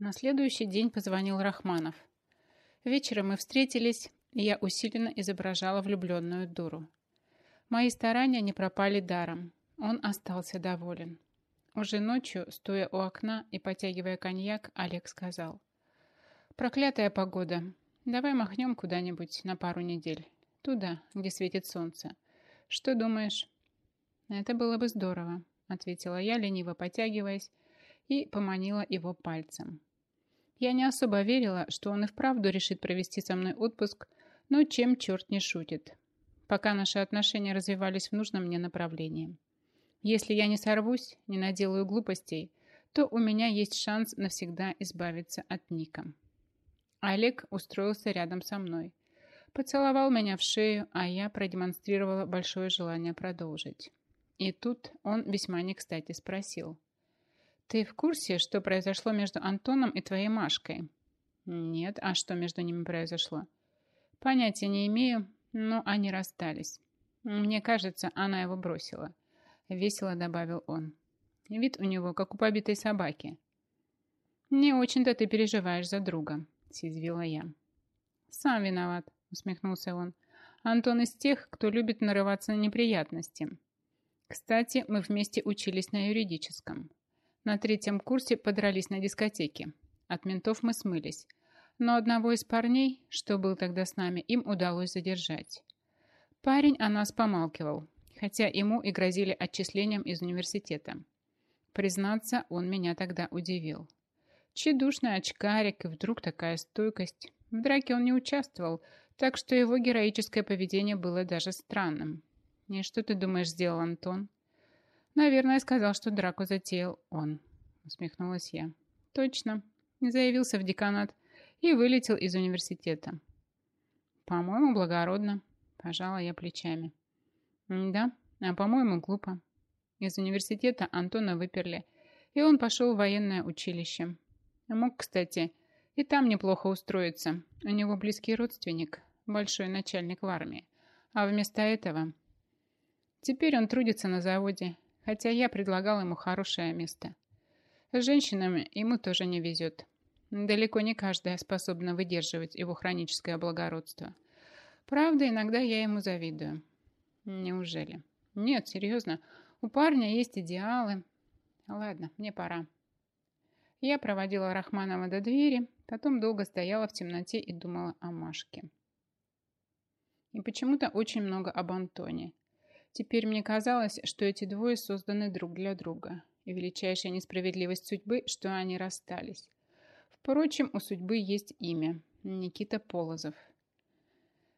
На следующий день позвонил Рахманов. Вечером мы встретились, и я усиленно изображала влюбленную дуру. Мои старания не пропали даром. Он остался доволен. Уже ночью, стоя у окна и потягивая коньяк, Олег сказал. «Проклятая погода. Давай махнем куда-нибудь на пару недель. Туда, где светит солнце. Что думаешь?» «Это было бы здорово», — ответила я, лениво потягиваясь, и поманила его пальцем. Я не особо верила, что он и вправду решит провести со мной отпуск, но чем черт не шутит. Пока наши отношения развивались в нужном мне направлении. Если я не сорвусь, не наделаю глупостей, то у меня есть шанс навсегда избавиться от Ника. Олег устроился рядом со мной. Поцеловал меня в шею, а я продемонстрировала большое желание продолжить. И тут он весьма не кстати спросил. «Ты в курсе, что произошло между Антоном и твоей Машкой?» «Нет, а что между ними произошло?» «Понятия не имею, но они расстались. Мне кажется, она его бросила». Весело добавил он. Вид у него, как у побитой собаки. «Не очень-то ты переживаешь за друга», съязвила я. «Сам виноват», усмехнулся он. «Антон из тех, кто любит нарываться на неприятности. Кстати, мы вместе учились на юридическом. На третьем курсе подрались на дискотеке. От ментов мы смылись. Но одного из парней, что был тогда с нами, им удалось задержать. Парень о нас помалкивал, хотя ему и грозили отчислением из университета. Признаться, он меня тогда удивил. Чедушный очкарик, и вдруг такая стойкость. В драке он не участвовал, так что его героическое поведение было даже странным. «И что ты думаешь, сделал Антон?» «Наверное, сказал, что драку затеял он», — усмехнулась я. «Точно. Заявился в деканат и вылетел из университета». «По-моему, благородно», — пожала я плечами. «Да, а по-моему, глупо. Из университета Антона выперли, и он пошел в военное училище. Мог, кстати, и там неплохо устроиться. У него близкий родственник, большой начальник в армии. А вместо этого... Теперь он трудится на заводе, хотя я предлагал ему хорошее место. С женщинами ему тоже не везет. Далеко не каждая способна выдерживать его хроническое благородство. Правда, иногда я ему завидую. Неужели? Нет, серьезно. У парня есть идеалы. Ладно, мне пора. Я проводила Рахманова до двери, потом долго стояла в темноте и думала о Машке. И почему-то очень много об Антоне. Теперь мне казалось, что эти двое созданы друг для друга, и величайшая несправедливость судьбы, что они расстались. Впрочем, у судьбы есть имя – Никита Полозов.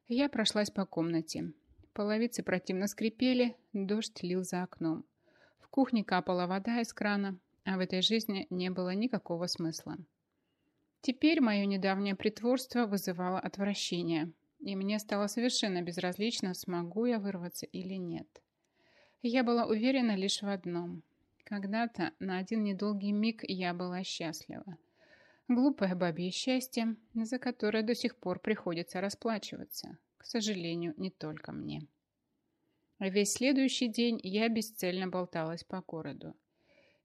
Я прошлась по комнате. Половицы противно скрипели, дождь лил за окном. В кухне капала вода из крана, а в этой жизни не было никакого смысла. Теперь мое недавнее притворство вызывало отвращение – и мне стало совершенно безразлично, смогу я вырваться или нет. Я была уверена лишь в одном. Когда-то на один недолгий миг я была счастлива. Глупое бабье счастье, за которое до сих пор приходится расплачиваться. К сожалению, не только мне. Весь следующий день я бесцельно болталась по городу.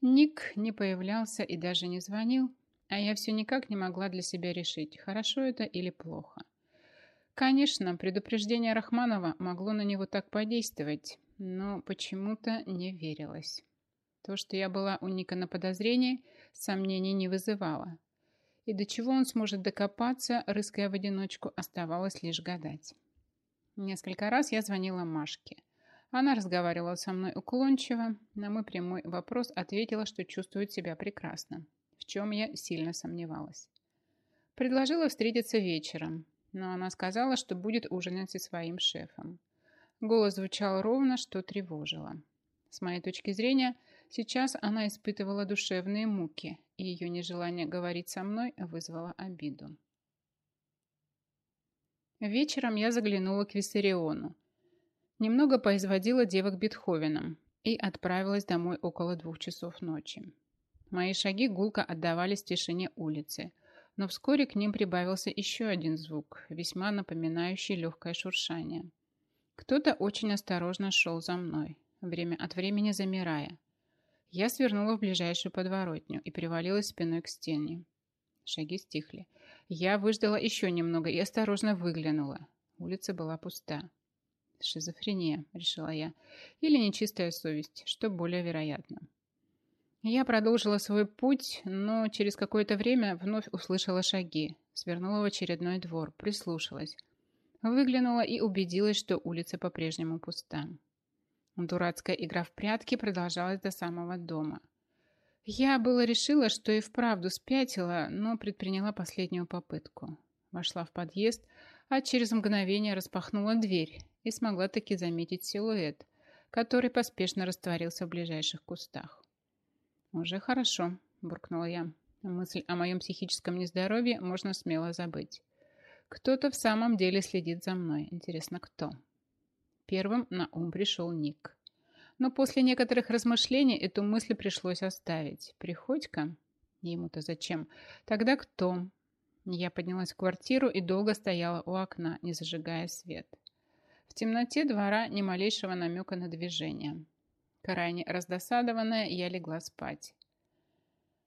Ник не появлялся и даже не звонил, а я все никак не могла для себя решить, хорошо это или плохо. Конечно, предупреждение Рахманова могло на него так подействовать, но почему-то не верилось. То, что я была у Ника на подозрении, сомнений не вызывало. И до чего он сможет докопаться, рыская в одиночку, оставалось лишь гадать. Несколько раз я звонила Машке. Она разговаривала со мной уклончиво, на мой прямой вопрос ответила, что чувствует себя прекрасно, в чем я сильно сомневалась. Предложила встретиться вечером, но она сказала, что будет ужинать со своим шефом. Голос звучал ровно, что тревожило. С моей точки зрения, сейчас она испытывала душевные муки, и ее нежелание говорить со мной вызвало обиду. Вечером я заглянула к Виссариону. Немного поизводила девок Бетховеном и отправилась домой около двух часов ночи. Мои шаги гулко отдавались в тишине улицы, но вскоре к ним прибавился еще один звук, весьма напоминающий легкое шуршание. Кто-то очень осторожно шел за мной, время от времени замирая. Я свернула в ближайшую подворотню и привалилась спиной к стене. Шаги стихли. Я выждала еще немного и осторожно выглянула. Улица была пуста. Шизофрения, решила я. Или нечистая совесть, что более вероятно. Я продолжила свой путь, но через какое-то время вновь услышала шаги. Свернула в очередной двор, прислушалась. Выглянула и убедилась, что улица по-прежнему пуста. Дурацкая игра в прятки продолжалась до самого дома. Я было решила, что и вправду спятила, но предприняла последнюю попытку. Вошла в подъезд, а через мгновение распахнула дверь и смогла таки заметить силуэт, который поспешно растворился в ближайших кустах. «Уже хорошо», – буркнула я. Мысль о моем психическом нездоровье можно смело забыть. Кто-то в самом деле следит за мной. Интересно, кто? Первым на ум пришел Ник. Но после некоторых размышлений эту мысль пришлось оставить. Приходько? Ему-то зачем? Тогда кто? Я поднялась в квартиру и долго стояла у окна, не зажигая свет. В темноте двора ни малейшего намека на движение. Крайне раздосадованная, я легла спать.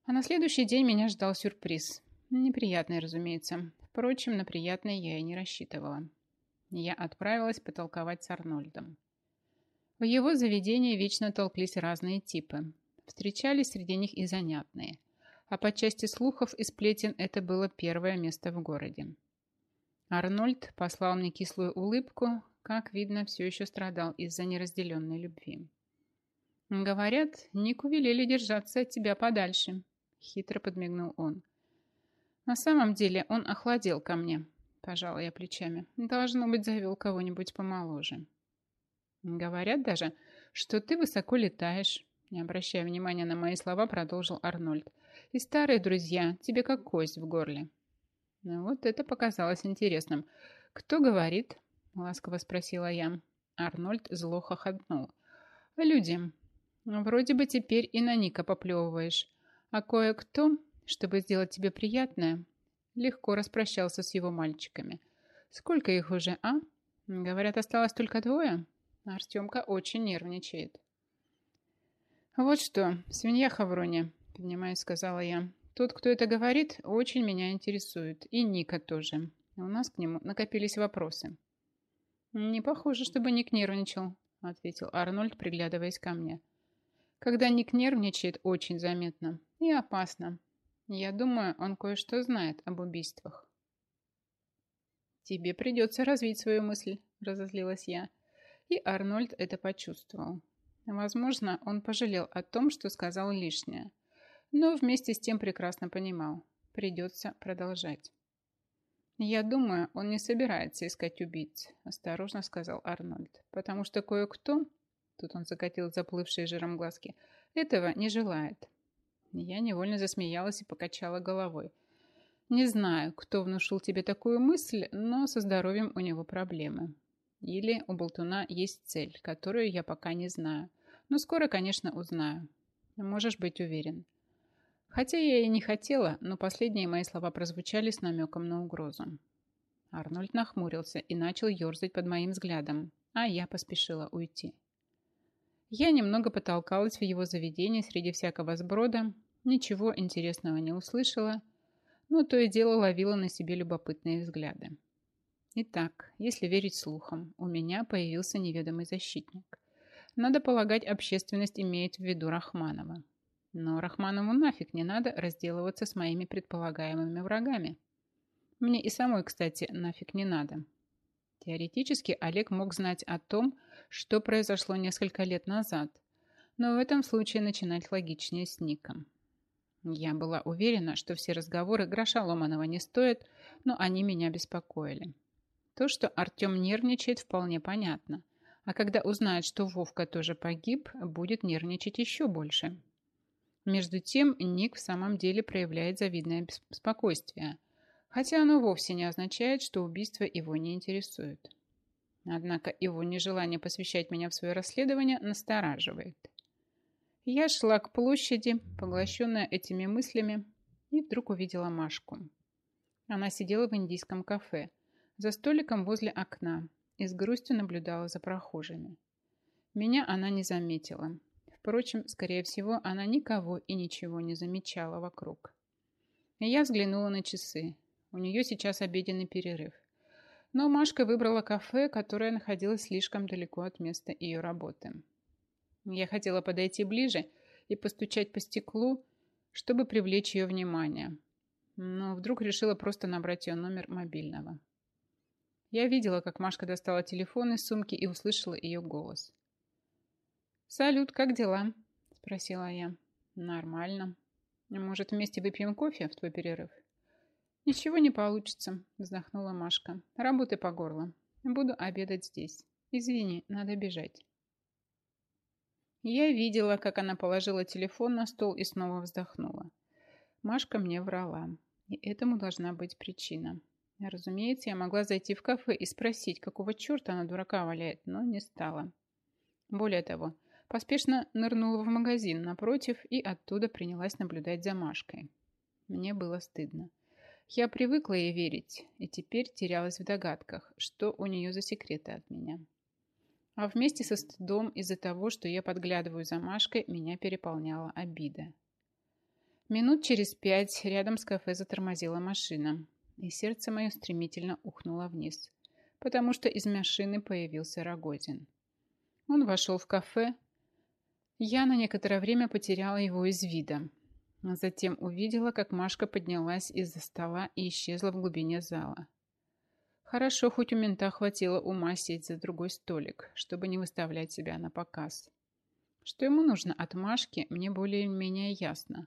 А на следующий день меня ждал сюрприз. Неприятный, разумеется. Впрочем, на приятный я и не рассчитывала. Я отправилась потолковать с Арнольдом. В его заведении вечно толклись разные типы. Встречались среди них и занятные. А по части слухов и сплетен это было первое место в городе. Арнольд послал мне кислую улыбку, как видно, все еще страдал из-за неразделенной любви. «Говорят, Нику велели держаться от тебя подальше», — хитро подмигнул он. «На самом деле он охладел ко мне», — пожала я плечами. «Должно быть, завел кого-нибудь помоложе». «Говорят даже, что ты высоко летаешь», — не обращая внимания на мои слова, продолжил Арнольд. «И старые друзья тебе как кость в горле». Ну, вот это показалось интересным. «Кто говорит?» — ласково спросила я. Арнольд зло хохотнул. «Люди. Вроде бы теперь и на Ника поплевываешь. А кое-кто, чтобы сделать тебе приятное, легко распрощался с его мальчиками. Сколько их уже, а? Говорят, осталось только двое?» Артемка очень нервничает. «Вот что, свинья Хавроня», — поднимаясь, сказала я. «Тот, кто это говорит, очень меня интересует. И Ника тоже. У нас к нему накопились вопросы». «Не похоже, чтобы Ник нервничал», — ответил Арнольд, приглядываясь ко мне. «Когда Ник нервничает, очень заметно. И опасно. Я думаю, он кое-что знает об убийствах». «Тебе придется развить свою мысль», — разозлилась я. И Арнольд это почувствовал. Возможно, он пожалел о том, что сказал лишнее. Но вместе с тем прекрасно понимал. Придется продолжать. «Я думаю, он не собирается искать убийц», – осторожно сказал Арнольд. «Потому что кое-кто...» – тут он закатил заплывшие жиром глазки. «Этого не желает». Я невольно засмеялась и покачала головой. «Не знаю, кто внушил тебе такую мысль, но со здоровьем у него проблемы. Или у болтуна есть цель, которую я пока не знаю. Но скоро, конечно, узнаю. Можешь быть уверен. Хотя я и не хотела, но последние мои слова прозвучали с намеком на угрозу. Арнольд нахмурился и начал ерзать под моим взглядом, а я поспешила уйти. Я немного потолкалась в его заведении среди всякого сброда, ничего интересного не услышала, но то и дело ловила на себе любопытные взгляды. Итак, если верить слухам, у меня появился неведомый защитник. Надо полагать, общественность имеет в виду Рахманова. Но Рахманову нафиг не надо разделываться с моими предполагаемыми врагами. Мне и самой, кстати, нафиг не надо. Теоретически Олег мог знать о том, что произошло несколько лет назад, но в этом случае начинать логичнее с Ником. Я была уверена, что все разговоры гроша Ломанова не стоят, но они меня беспокоили. То, что Артем нервничает, вполне понятно. А когда узнает, что Вовка тоже погиб, будет нервничать еще больше. Между тем, Ник в самом деле проявляет завидное спокойствие, хотя оно вовсе не означает, что убийство его не интересует. Однако его нежелание посвящать меня в свое расследование настораживает. Я шла к площади, поглощенная этими мыслями, и вдруг увидела Машку. Она сидела в индийском кафе, за столиком возле окна, и с грустью наблюдала за прохожими. Меня она не заметила, Впрочем, скорее всего, она никого и ничего не замечала вокруг. Я взглянула на часы. У нее сейчас обеденный перерыв. Но Машка выбрала кафе, которое находилось слишком далеко от места ее работы. Я хотела подойти ближе и постучать по стеклу, чтобы привлечь ее внимание. Но вдруг решила просто набрать ее номер мобильного. Я видела, как Машка достала телефон из сумки и услышала ее голос. «Салют, как дела?» – спросила я. «Нормально. Может, вместе выпьем кофе в твой перерыв?» «Ничего не получится», – вздохнула Машка. «Работы по горло. Буду обедать здесь. Извини, надо бежать». Я видела, как она положила телефон на стол и снова вздохнула. Машка мне врала, и этому должна быть причина. Разумеется, я могла зайти в кафе и спросить, какого черта она дурака валяет, но не стала. Более того, поспешно нырнула в магазин напротив и оттуда принялась наблюдать за Машкой. Мне было стыдно. Я привыкла ей верить и теперь терялась в догадках, что у нее за секреты от меня. А вместе со стыдом из-за того, что я подглядываю за Машкой, меня переполняла обида. Минут через пять рядом с кафе затормозила машина, и сердце мое стремительно ухнуло вниз, потому что из машины появился Рогозин. Он вошел в кафе. Я на некоторое время потеряла его из вида. Затем увидела, как Машка поднялась из-за стола и исчезла в глубине зала. Хорошо, хоть у мента хватило ума сесть за другой столик, чтобы не выставлять себя на показ. Что ему нужно от Машки, мне более-менее ясно.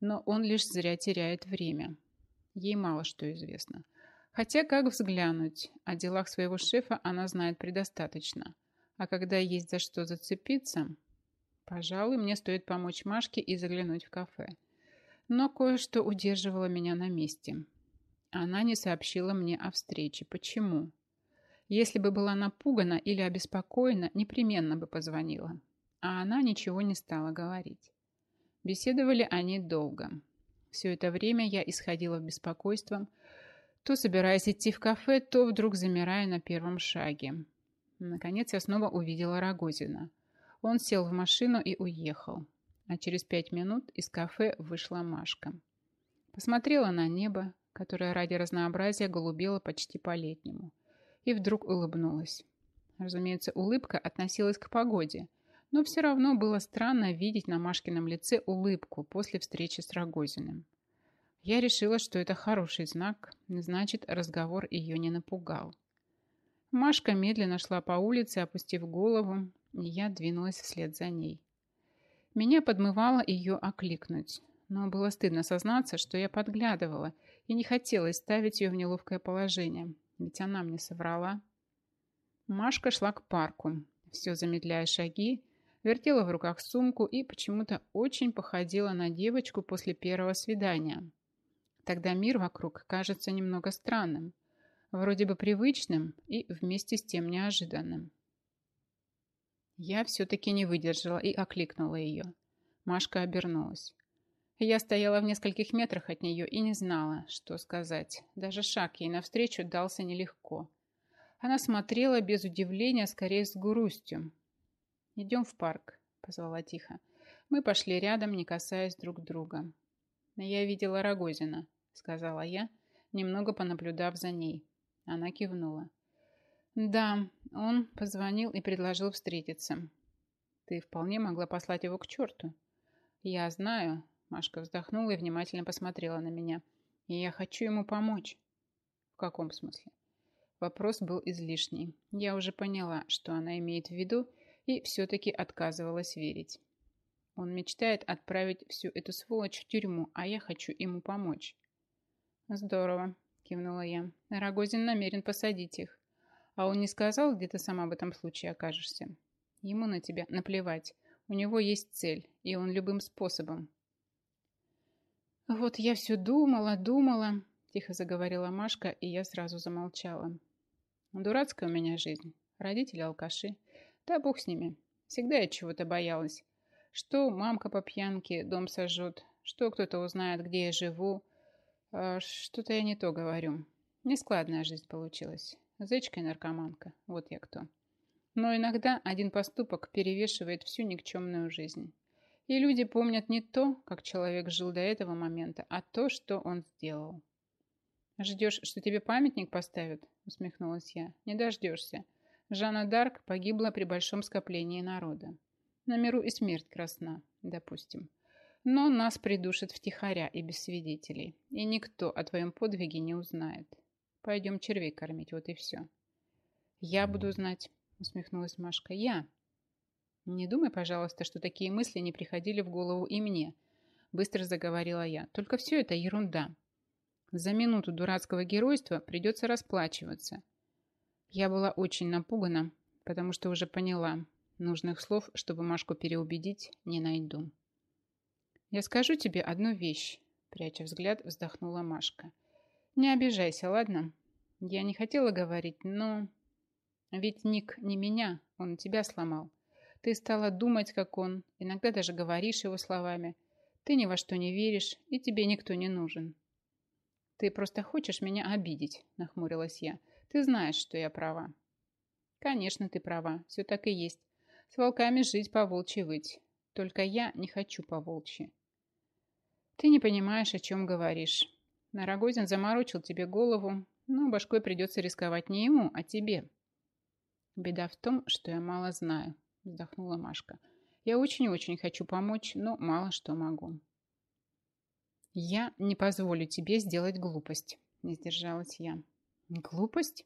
Но он лишь зря теряет время. Ей мало что известно. Хотя, как взглянуть, о делах своего шефа она знает предостаточно. А когда есть за что зацепиться, пожалуй, мне стоит помочь Машке и заглянуть в кафе. Но кое-что удерживало меня на месте. Она не сообщила мне о встрече. Почему? Если бы была напугана или обеспокоена, непременно бы позвонила. А она ничего не стала говорить. Беседовали они долго. Все это время я исходила беспокойством, то собираясь идти в кафе, то вдруг замирая на первом шаге. Наконец я снова увидела Рогозина. Он сел в машину и уехал. А через пять минут из кафе вышла Машка. Посмотрела на небо, которая ради разнообразия голубела почти по-летнему, и вдруг улыбнулась. Разумеется, улыбка относилась к погоде, но все равно было странно видеть на Машкином лице улыбку после встречи с Рогозиным. Я решила, что это хороший знак, значит, разговор ее не напугал. Машка медленно шла по улице, опустив голову, и я двинулась вслед за ней. Меня подмывало ее окликнуть, но было стыдно сознаться, что я подглядывала и не хотелось ставить ее в неловкое положение, ведь она мне соврала. Машка шла к парку, все замедляя шаги, вертела в руках сумку и почему-то очень походила на девочку после первого свидания. Тогда мир вокруг кажется немного странным, вроде бы привычным и вместе с тем неожиданным. Я все-таки не выдержала и окликнула ее. Машка обернулась. Я стояла в нескольких метрах от нее и не знала, что сказать. Даже шаг ей навстречу дался нелегко. Она смотрела без удивления, скорее с грустью. «Идем в парк», — позвала тихо. Мы пошли рядом, не касаясь друг друга. «Я видела Рогозина», — сказала я, немного понаблюдав за ней. Она кивнула. «Да, он позвонил и предложил встретиться. Ты вполне могла послать его к черту». «Я знаю, Машка вздохнула и внимательно посмотрела на меня. И я хочу ему помочь. В каком смысле? Вопрос был излишний. Я уже поняла, что она имеет в виду, и все-таки отказывалась верить. Он мечтает отправить всю эту сволочь в тюрьму, а я хочу ему помочь. Здорово, кивнула я. Рогозин намерен посадить их. А он не сказал, где ты сама в этом случае окажешься? Ему на тебя наплевать. У него есть цель, и он любым способом «Вот я все думала, думала», – тихо заговорила Машка, и я сразу замолчала. «Дурацкая у меня жизнь. Родители алкаши. Да бог с ними. Всегда я чего-то боялась. Что мамка по пьянке дом сожжет, что кто-то узнает, где я живу. А Что-то я не то говорю. Нескладная жизнь получилась. Зычка и наркоманка. Вот я кто. Но иногда один поступок перевешивает всю никчемную жизнь. И люди помнят не то, как человек жил до этого момента, а то, что он сделал. «Ждешь, что тебе памятник поставят?» – усмехнулась я. «Не дождешься. Жанна Дарк погибла при большом скоплении народа. На миру и смерть красна, допустим. Но нас придушат втихаря и без свидетелей, и никто о твоем подвиге не узнает. Пойдем червей кормить, вот и все». «Я буду знать», – усмехнулась Машка. «Я». «Не думай, пожалуйста, что такие мысли не приходили в голову и мне», – быстро заговорила я. «Только все это ерунда. За минуту дурацкого геройства придется расплачиваться. Я была очень напугана, потому что уже поняла, нужных слов, чтобы Машку переубедить, не найду. «Я скажу тебе одну вещь», – пряча взгляд, вздохнула Машка. «Не обижайся, ладно? Я не хотела говорить, но... Ведь Ник не меня, он тебя сломал. Ты стала думать, как он, иногда даже говоришь его словами. Ты ни во что не веришь, и тебе никто не нужен. «Ты просто хочешь меня обидеть», – нахмурилась я. «Ты знаешь, что я права». «Конечно, ты права. Все так и есть. С волками жить по волчьи выть. Только я не хочу по волчьи». «Ты не понимаешь, о чем говоришь. Нарогозин заморочил тебе голову, но башкой придется рисковать не ему, а тебе». «Беда в том, что я мало знаю», – вздохнула Машка. «Я очень-очень хочу помочь, но мало что могу». «Я не позволю тебе сделать глупость», – не сдержалась я. «Глупость?»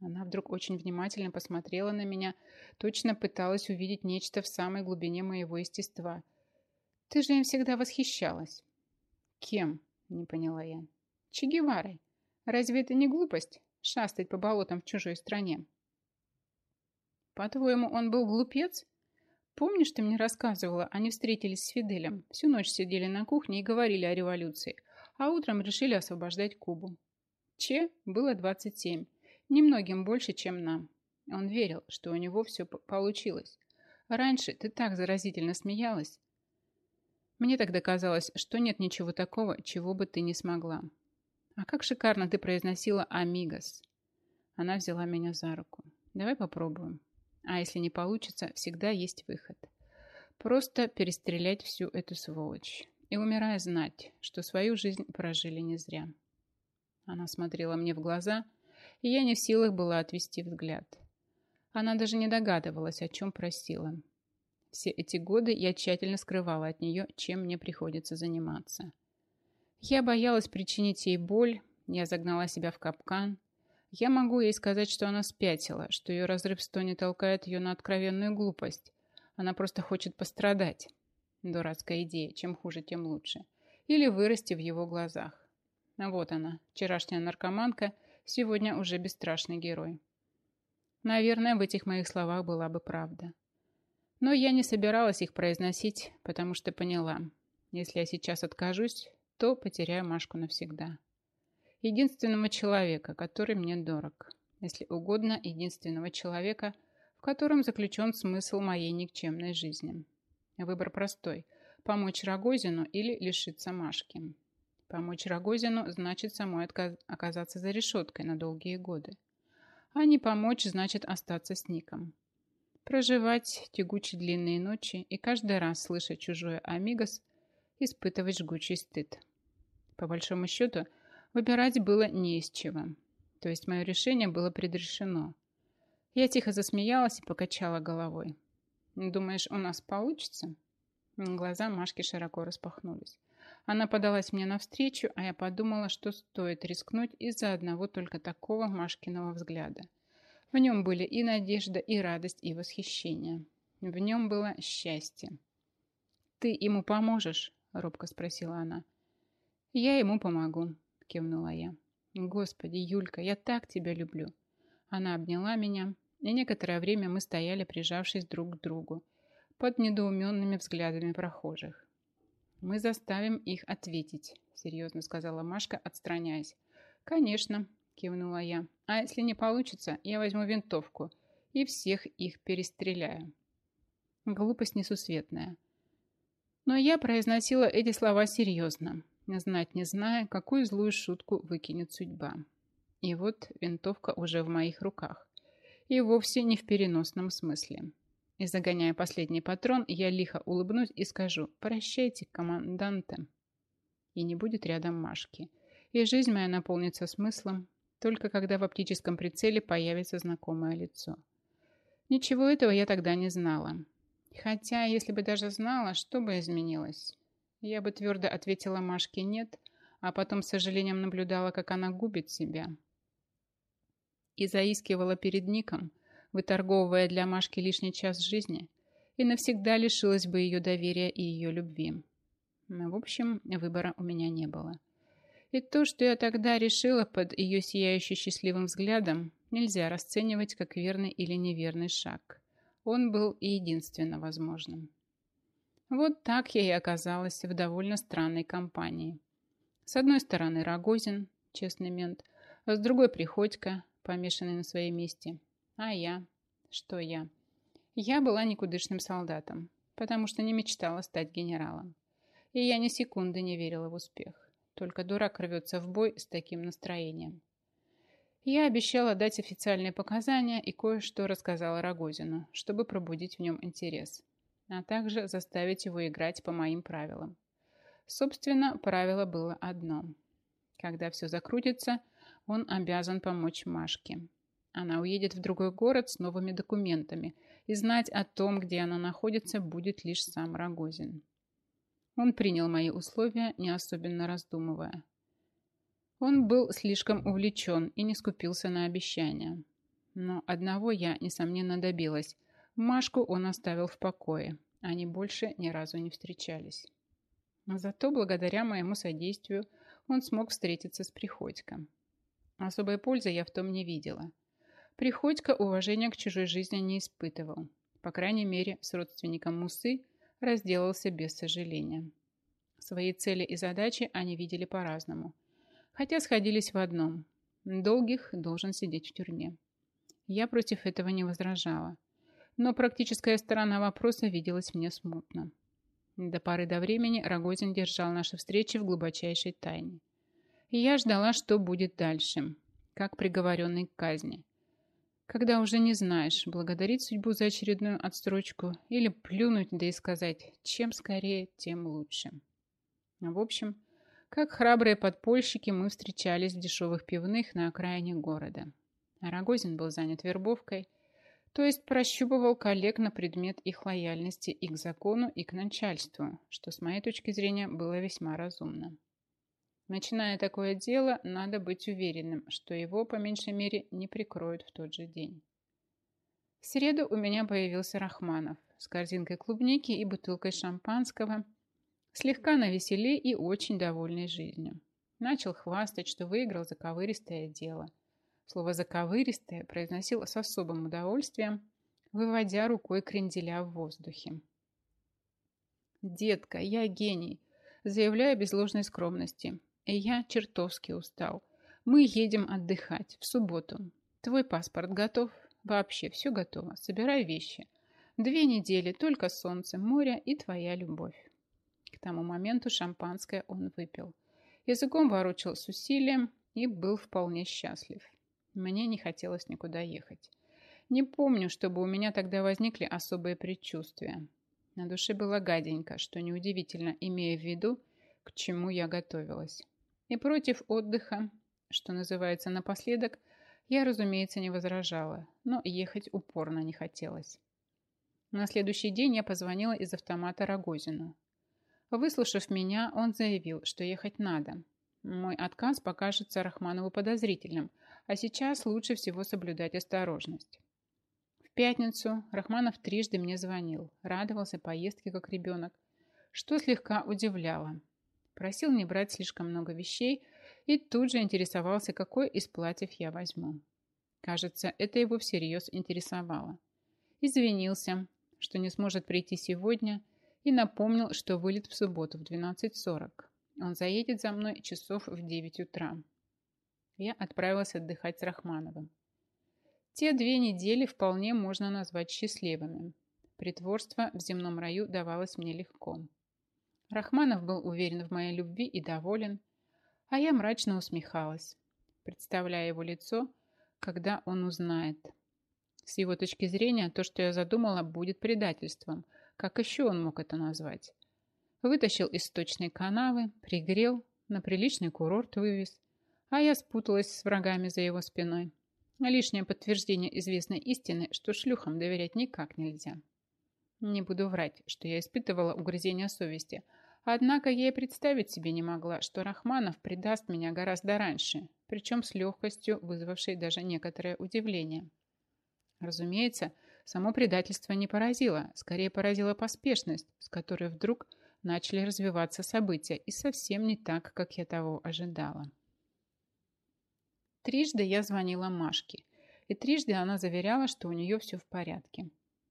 Она вдруг очень внимательно посмотрела на меня, точно пыталась увидеть нечто в самой глубине моего естества. «Ты же им всегда восхищалась». «Кем?» – не поняла я. «Че Геварой. Разве это не глупость? Шастать по болотам в чужой стране?» «По-твоему, он был глупец?» Помнишь, ты мне рассказывала, они встретились с Фиделем, всю ночь сидели на кухне и говорили о революции, а утром решили освобождать Кубу. Че было 27, немногим больше, чем нам. Он верил, что у него все получилось. Раньше ты так заразительно смеялась. Мне тогда казалось, что нет ничего такого, чего бы ты не смогла. А как шикарно ты произносила «Амигос». Она взяла меня за руку. Давай попробуем. А если не получится, всегда есть выход. Просто перестрелять всю эту сволочь. И умирая знать, что свою жизнь прожили не зря. Она смотрела мне в глаза, и я не в силах была отвести взгляд. Она даже не догадывалась, о чем просила. Все эти годы я тщательно скрывала от нее, чем мне приходится заниматься. Я боялась причинить ей боль, я загнала себя в капкан, я могу ей сказать, что она спятила, что ее разрыв с Тони толкает ее на откровенную глупость. Она просто хочет пострадать. Дурацкая идея. Чем хуже, тем лучше. Или вырасти в его глазах. А вот она, вчерашняя наркоманка, сегодня уже бесстрашный герой. Наверное, в этих моих словах была бы правда. Но я не собиралась их произносить, потому что поняла, если я сейчас откажусь, то потеряю Машку навсегда единственного человека, который мне дорог. Если угодно, единственного человека, в котором заключен смысл моей никчемной жизни. Выбор простой – помочь Рогозину или лишиться Машки. Помочь Рогозину значит самой оказаться за решеткой на долгие годы. А не помочь значит остаться с Ником. Проживать тягучие длинные ночи и каждый раз, слыша чужое «Амигос», испытывать жгучий стыд. По большому счету – Выбирать было не из чего. То есть мое решение было предрешено. Я тихо засмеялась и покачала головой. «Думаешь, у нас получится?» Глаза Машки широко распахнулись. Она подалась мне навстречу, а я подумала, что стоит рискнуть из-за одного только такого Машкиного взгляда. В нем были и надежда, и радость, и восхищение. В нем было счастье. «Ты ему поможешь?» – робко спросила она. «Я ему помогу», кивнула я. Господи, Юлька, я так тебя люблю. Она обняла меня, и некоторое время мы стояли, прижавшись друг к другу, под недоуменными взглядами прохожих. «Мы заставим их ответить», — серьезно сказала Машка, отстраняясь. «Конечно», — кивнула я. «А если не получится, я возьму винтовку и всех их перестреляю». Глупость несусветная. Но я произносила эти слова серьезно знать не зная, какую злую шутку выкинет судьба. И вот винтовка уже в моих руках. И вовсе не в переносном смысле. И загоняя последний патрон, я лихо улыбнусь и скажу «Прощайте, команданте». И не будет рядом Машки. И жизнь моя наполнится смыслом, только когда в оптическом прицеле появится знакомое лицо. Ничего этого я тогда не знала. Хотя, если бы даже знала, что бы изменилось? Я бы твердо ответила Машке «нет», а потом с сожалением наблюдала, как она губит себя. И заискивала перед Ником, выторговывая для Машки лишний час жизни, и навсегда лишилась бы ее доверия и ее любви. Но, в общем, выбора у меня не было. И то, что я тогда решила под ее сияющим счастливым взглядом, нельзя расценивать как верный или неверный шаг. Он был единственно возможным. Вот так я и оказалась в довольно странной компании. С одной стороны Рогозин, честный мент, а с другой Приходько, помешанный на своей месте. А я? Что я? Я была никудышным солдатом, потому что не мечтала стать генералом. И я ни секунды не верила в успех. Только дурак рвется в бой с таким настроением. Я обещала дать официальные показания и кое-что рассказала Рогозину, чтобы пробудить в нем интерес, а также заставить его играть по моим правилам. Собственно, правило было одно. Когда все закрутится, он обязан помочь Машке. Она уедет в другой город с новыми документами, и знать о том, где она находится, будет лишь сам Рогозин. Он принял мои условия, не особенно раздумывая. Он был слишком увлечен и не скупился на обещания. Но одного я, несомненно, добилась. Машку он оставил в покое. Они больше ни разу не встречались. Зато благодаря моему содействию он смог встретиться с Приходько. Особой пользы я в том не видела. Приходько уважения к чужой жизни не испытывал. По крайней мере, с родственником Мусы разделался без сожаления. Свои цели и задачи они видели по-разному. Хотя сходились в одном. Долгих должен сидеть в тюрьме. Я против этого не возражала. Но практическая сторона вопроса виделась мне смутно. До поры до времени Рогозин держал наши встречи в глубочайшей тайне. И я ждала, что будет дальше, как приговоренный к казни когда уже не знаешь, благодарить судьбу за очередную отстрочку или плюнуть, да и сказать, чем скорее, тем лучше. В общем, как храбрые подпольщики мы встречались в дешевых пивных на окраине города. Рогозин был занят вербовкой, то есть прощупывал коллег на предмет их лояльности и к закону, и к начальству, что с моей точки зрения было весьма разумно. Начиная такое дело, надо быть уверенным, что его, по меньшей мере, не прикроют в тот же день. В среду у меня появился Рахманов с корзинкой клубники и бутылкой шампанского, слегка навеселе и очень довольный жизнью. Начал хвастать, что выиграл заковыристое дело. Слово «заковыристое» произносил с особым удовольствием, выводя рукой кренделя в воздухе. «Детка, я гений!» Заявляю без ложной скромности. Я чертовски устал. Мы едем отдыхать в субботу. Твой паспорт готов? Вообще все готово. Собирай вещи. Две недели, только солнце, море и твоя любовь. К тому моменту шампанское он выпил. Языком ворочал с усилием и был вполне счастлив. Мне не хотелось никуда ехать. Не помню, чтобы у меня тогда возникли особые предчувствия. На душе было гаденько, что неудивительно, имея в виду, к чему я готовилась. И против отдыха, что называется напоследок, я, разумеется, не возражала, но ехать упорно не хотелось. На следующий день я позвонила из автомата Рогозину. Выслушав меня, он заявил, что ехать надо. Мой отказ покажется Рахманову подозрительным, а сейчас лучше всего соблюдать осторожность. В пятницу Рахманов трижды мне звонил, радовался поездке как ребенок, что слегка удивляло. Просил не брать слишком много вещей и тут же интересовался, какой из платьев я возьму. Кажется, это его всерьез интересовало. Извинился, что не сможет прийти сегодня, и напомнил, что вылет в субботу в 12.40. Он заедет за мной часов в 9 утра. Я отправилась отдыхать с Рахмановым. Те две недели вполне можно назвать счастливыми. Притворство в земном раю давалось мне легко. Рахманов был уверен в моей любви и доволен, а я мрачно усмехалась, представляя его лицо, когда он узнает. С его точки зрения, то, что я задумала, будет предательством. Как еще он мог это назвать? Вытащил из сточной канавы, пригрел, на приличный курорт вывез, а я спуталась с врагами за его спиной. Лишнее подтверждение известной истины, что шлюхам доверять никак нельзя. Не буду врать, что я испытывала угрызение совести, однако я и представить себе не могла, что Рахманов предаст меня гораздо раньше, причем с легкостью, вызвавшей даже некоторое удивление. Разумеется, само предательство не поразило, скорее поразила поспешность, с которой вдруг начали развиваться события, и совсем не так, как я того ожидала. Трижды я звонила Машке, и трижды она заверяла, что у нее все в порядке.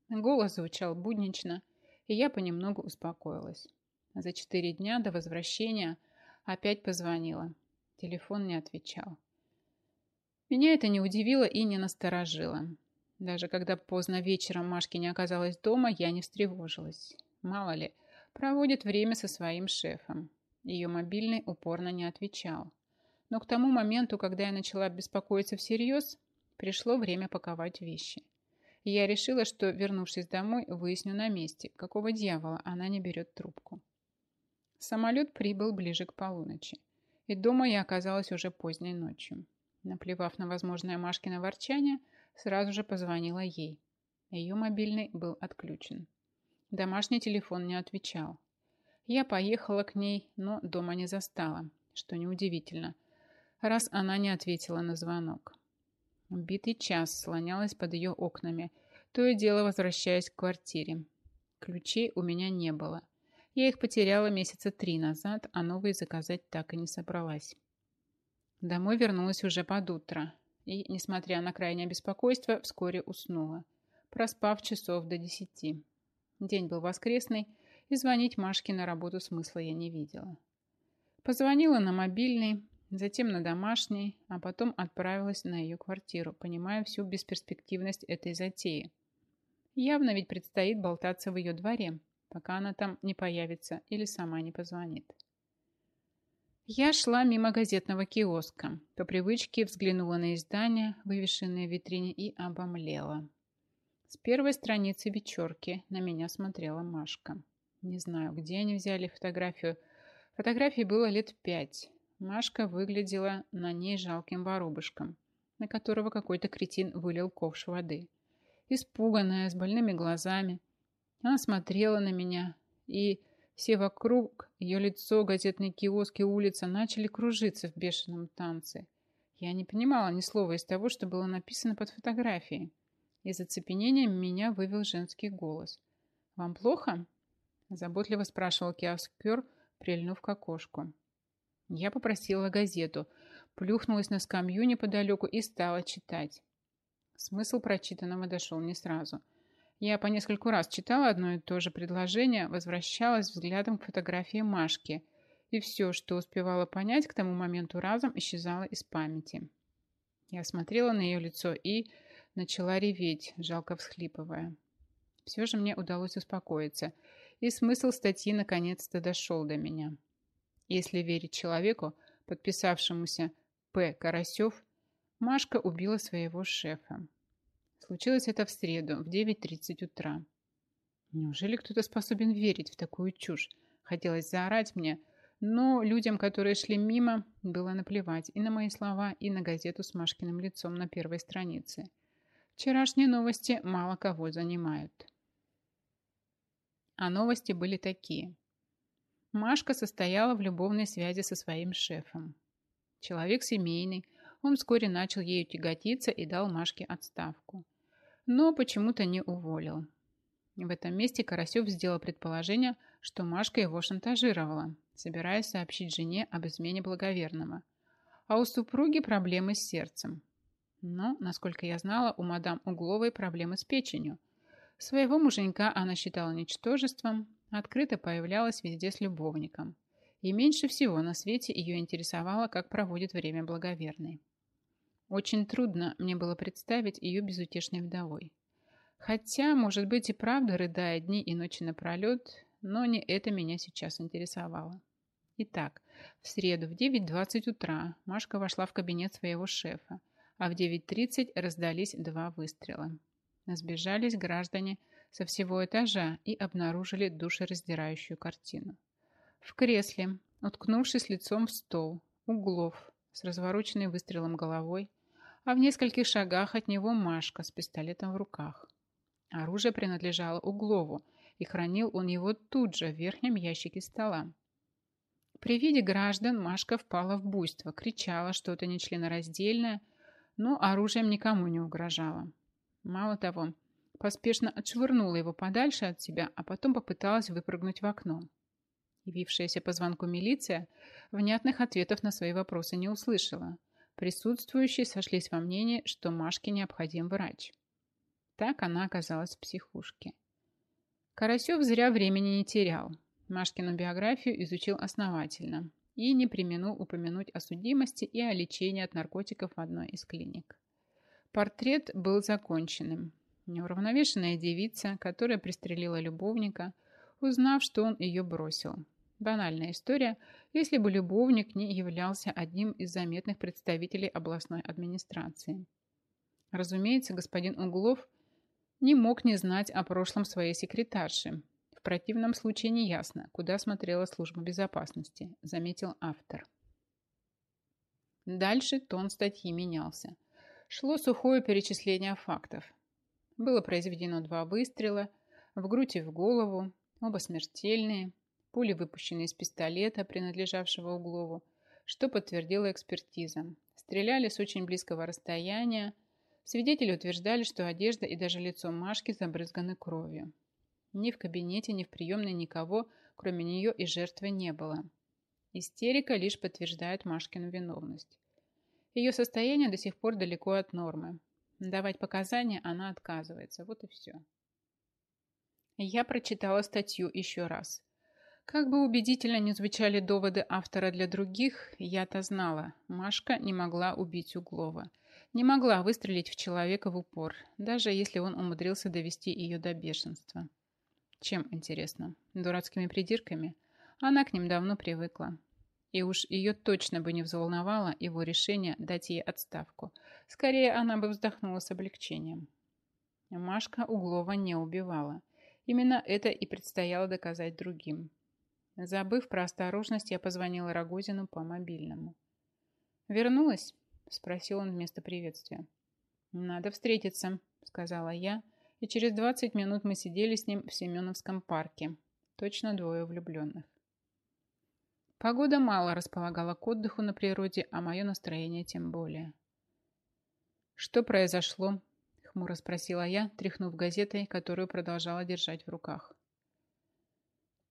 Голос звучал буднично, и я понемногу успокоилась. За четыре дня до возвращения опять позвонила. Телефон не отвечал. Меня это не удивило и не насторожило. Даже когда поздно вечером Машки не оказалась дома, я не встревожилась. Мало ли, проводит время со своим шефом. Ее мобильный упорно не отвечал. Но к тому моменту, когда я начала беспокоиться всерьез, пришло время паковать вещи. И я решила, что, вернувшись домой, выясню на месте, какого дьявола она не берет трубку. Самолет прибыл ближе к полуночи. И дома я оказалась уже поздней ночью. Наплевав на возможное Машкино ворчание, Сразу же позвонила ей. Ее мобильный был отключен. Домашний телефон не отвечал. Я поехала к ней, но дома не застала, что неудивительно, раз она не ответила на звонок. Битый час слонялась под ее окнами, то и дело возвращаясь к квартире. Ключей у меня не было. Я их потеряла месяца три назад, а новые заказать так и не собралась. Домой вернулась уже под утро и, несмотря на крайнее беспокойство, вскоре уснула, проспав часов до десяти. День был воскресный, и звонить Машке на работу смысла я не видела. Позвонила на мобильный, затем на домашний, а потом отправилась на ее квартиру, понимая всю бесперспективность этой затеи. Явно ведь предстоит болтаться в ее дворе, пока она там не появится или сама не позвонит. Я шла мимо газетного киоска. По привычке взглянула на издания, вывешенные в витрине, и обомлела. С первой страницы вечерки на меня смотрела Машка. Не знаю, где они взяли фотографию. Фотографии было лет пять. Машка выглядела на ней жалким воробушком, на которого какой-то кретин вылил ковш воды. Испуганная, с больными глазами. Она смотрела на меня и все вокруг, ее лицо, газетные киоски, улица начали кружиться в бешеном танце. Я не понимала ни слова из того, что было написано под фотографией. Из оцепенения меня вывел женский голос. «Вам плохо?» Заботливо спрашивал киоскер, прильнув к окошку. Я попросила газету, плюхнулась на скамью неподалеку и стала читать. Смысл прочитанного дошел не сразу – я по нескольку раз читала одно и то же предложение, возвращалась взглядом к фотографии Машки, и все, что успевала понять к тому моменту разом, исчезало из памяти. Я смотрела на ее лицо и начала реветь, жалко всхлипывая. Все же мне удалось успокоиться, и смысл статьи наконец-то дошел до меня. Если верить человеку, подписавшемуся П. Карасев, Машка убила своего шефа. Случилось это в среду в 9.30 утра. Неужели кто-то способен верить в такую чушь? Хотелось заорать мне, но людям, которые шли мимо, было наплевать и на мои слова, и на газету с Машкиным лицом на первой странице. Вчерашние новости мало кого занимают. А новости были такие. Машка состояла в любовной связи со своим шефом. Человек семейный, он вскоре начал ею тяготиться и дал Машке отставку но почему-то не уволил. В этом месте Карасев сделал предположение, что Машка его шантажировала, собираясь сообщить жене об измене благоверного. А у супруги проблемы с сердцем. Но, насколько я знала, у мадам Угловой проблемы с печенью. Своего муженька она считала ничтожеством, открыто появлялась везде с любовником. И меньше всего на свете ее интересовало, как проводит время благоверный. Очень трудно мне было представить ее безутешной вдовой. Хотя, может быть, и правда, рыдая дни и ночи напролет, но не это меня сейчас интересовало. Итак, в среду в 9.20 утра Машка вошла в кабинет своего шефа, а в 9.30 раздались два выстрела. Сбежались граждане со всего этажа и обнаружили душераздирающую картину. В кресле, уткнувшись лицом в стол, Углов с развороченной выстрелом головой, а в нескольких шагах от него Машка с пистолетом в руках. Оружие принадлежало Углову, и хранил он его тут же, в верхнем ящике стола. При виде граждан Машка впала в буйство, кричала что-то нечленораздельное, но оружием никому не угрожала. Мало того, поспешно отшвырнула его подальше от себя, а потом попыталась выпрыгнуть в окно. Явившаяся по звонку милиция внятных ответов на свои вопросы не услышала. Присутствующие сошлись во мнении, что Машке необходим врач. Так она оказалась в психушке. Карасев зря времени не терял. Машкину биографию изучил основательно и не применул упомянуть о судимости и о лечении от наркотиков в одной из клиник. Портрет был законченным. Неуравновешенная девица, которая пристрелила любовника, узнав, что он ее бросил. Банальная история, если бы любовник не являлся одним из заметных представителей областной администрации. Разумеется, господин Углов не мог не знать о прошлом своей секретарши. В противном случае неясно, куда смотрела служба безопасности, заметил автор. Дальше тон статьи менялся. Шло сухое перечисление фактов. Было произведено два выстрела, в грудь и в голову, оба смертельные, пули выпущены из пистолета, принадлежавшего Углову, что подтвердила экспертиза. Стреляли с очень близкого расстояния, Свидетели утверждали, что одежда и даже лицо Машки забрызганы кровью. Ни в кабинете, ни в приемной никого, кроме нее и жертвы, не было. Истерика лишь подтверждает Машкину виновность. Ее состояние до сих пор далеко от нормы. Давать показания она отказывается. Вот и все. Я прочитала статью еще раз. Как бы убедительно не звучали доводы автора для других, я-то знала, Машка не могла убить Углова – не могла выстрелить в человека в упор, даже если он умудрился довести ее до бешенства. Чем, интересно? Дурацкими придирками? Она к ним давно привыкла. И уж ее точно бы не взволновало его решение дать ей отставку. Скорее, она бы вздохнула с облегчением. Машка Углова не убивала. Именно это и предстояло доказать другим. Забыв про осторожность, я позвонила Рогозину по мобильному. «Вернулась?» – спросил он вместо приветствия. «Надо встретиться», – сказала я, и через 20 минут мы сидели с ним в Семеновском парке. Точно двое влюбленных. Погода мало располагала к отдыху на природе, а мое настроение тем более. «Что произошло?» – хмуро спросила я, тряхнув газетой, которую продолжала держать в руках.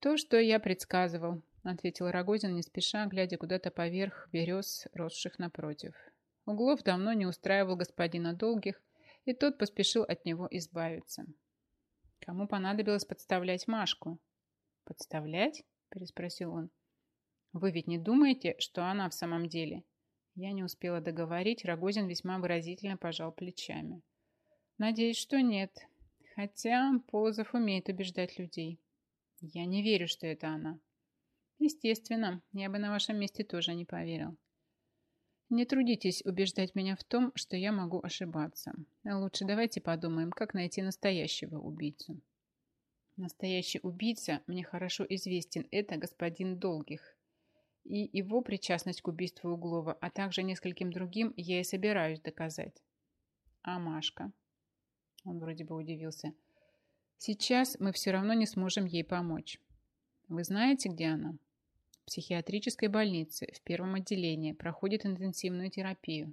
«То, что я предсказывал», – ответил Рогозин не спеша, глядя куда-то поверх берез, росших напротив. Углов давно не устраивал господина Долгих, и тот поспешил от него избавиться. Кому понадобилось подставлять Машку? «Подставлять?» – переспросил он. «Вы ведь не думаете, что она в самом деле?» Я не успела договорить, Рогозин весьма выразительно пожал плечами. «Надеюсь, что нет. Хотя Полозов умеет убеждать людей. Я не верю, что это она». «Естественно, я бы на вашем месте тоже не поверил. Не трудитесь убеждать меня в том, что я могу ошибаться. Лучше давайте подумаем, как найти настоящего убийцу. Настоящий убийца мне хорошо известен. Это господин Долгих. И его причастность к убийству Углова, а также нескольким другим, я и собираюсь доказать. А Машка? Он вроде бы удивился. Сейчас мы все равно не сможем ей помочь. Вы знаете, где она? психиатрической больнице в первом отделении, проходит интенсивную терапию.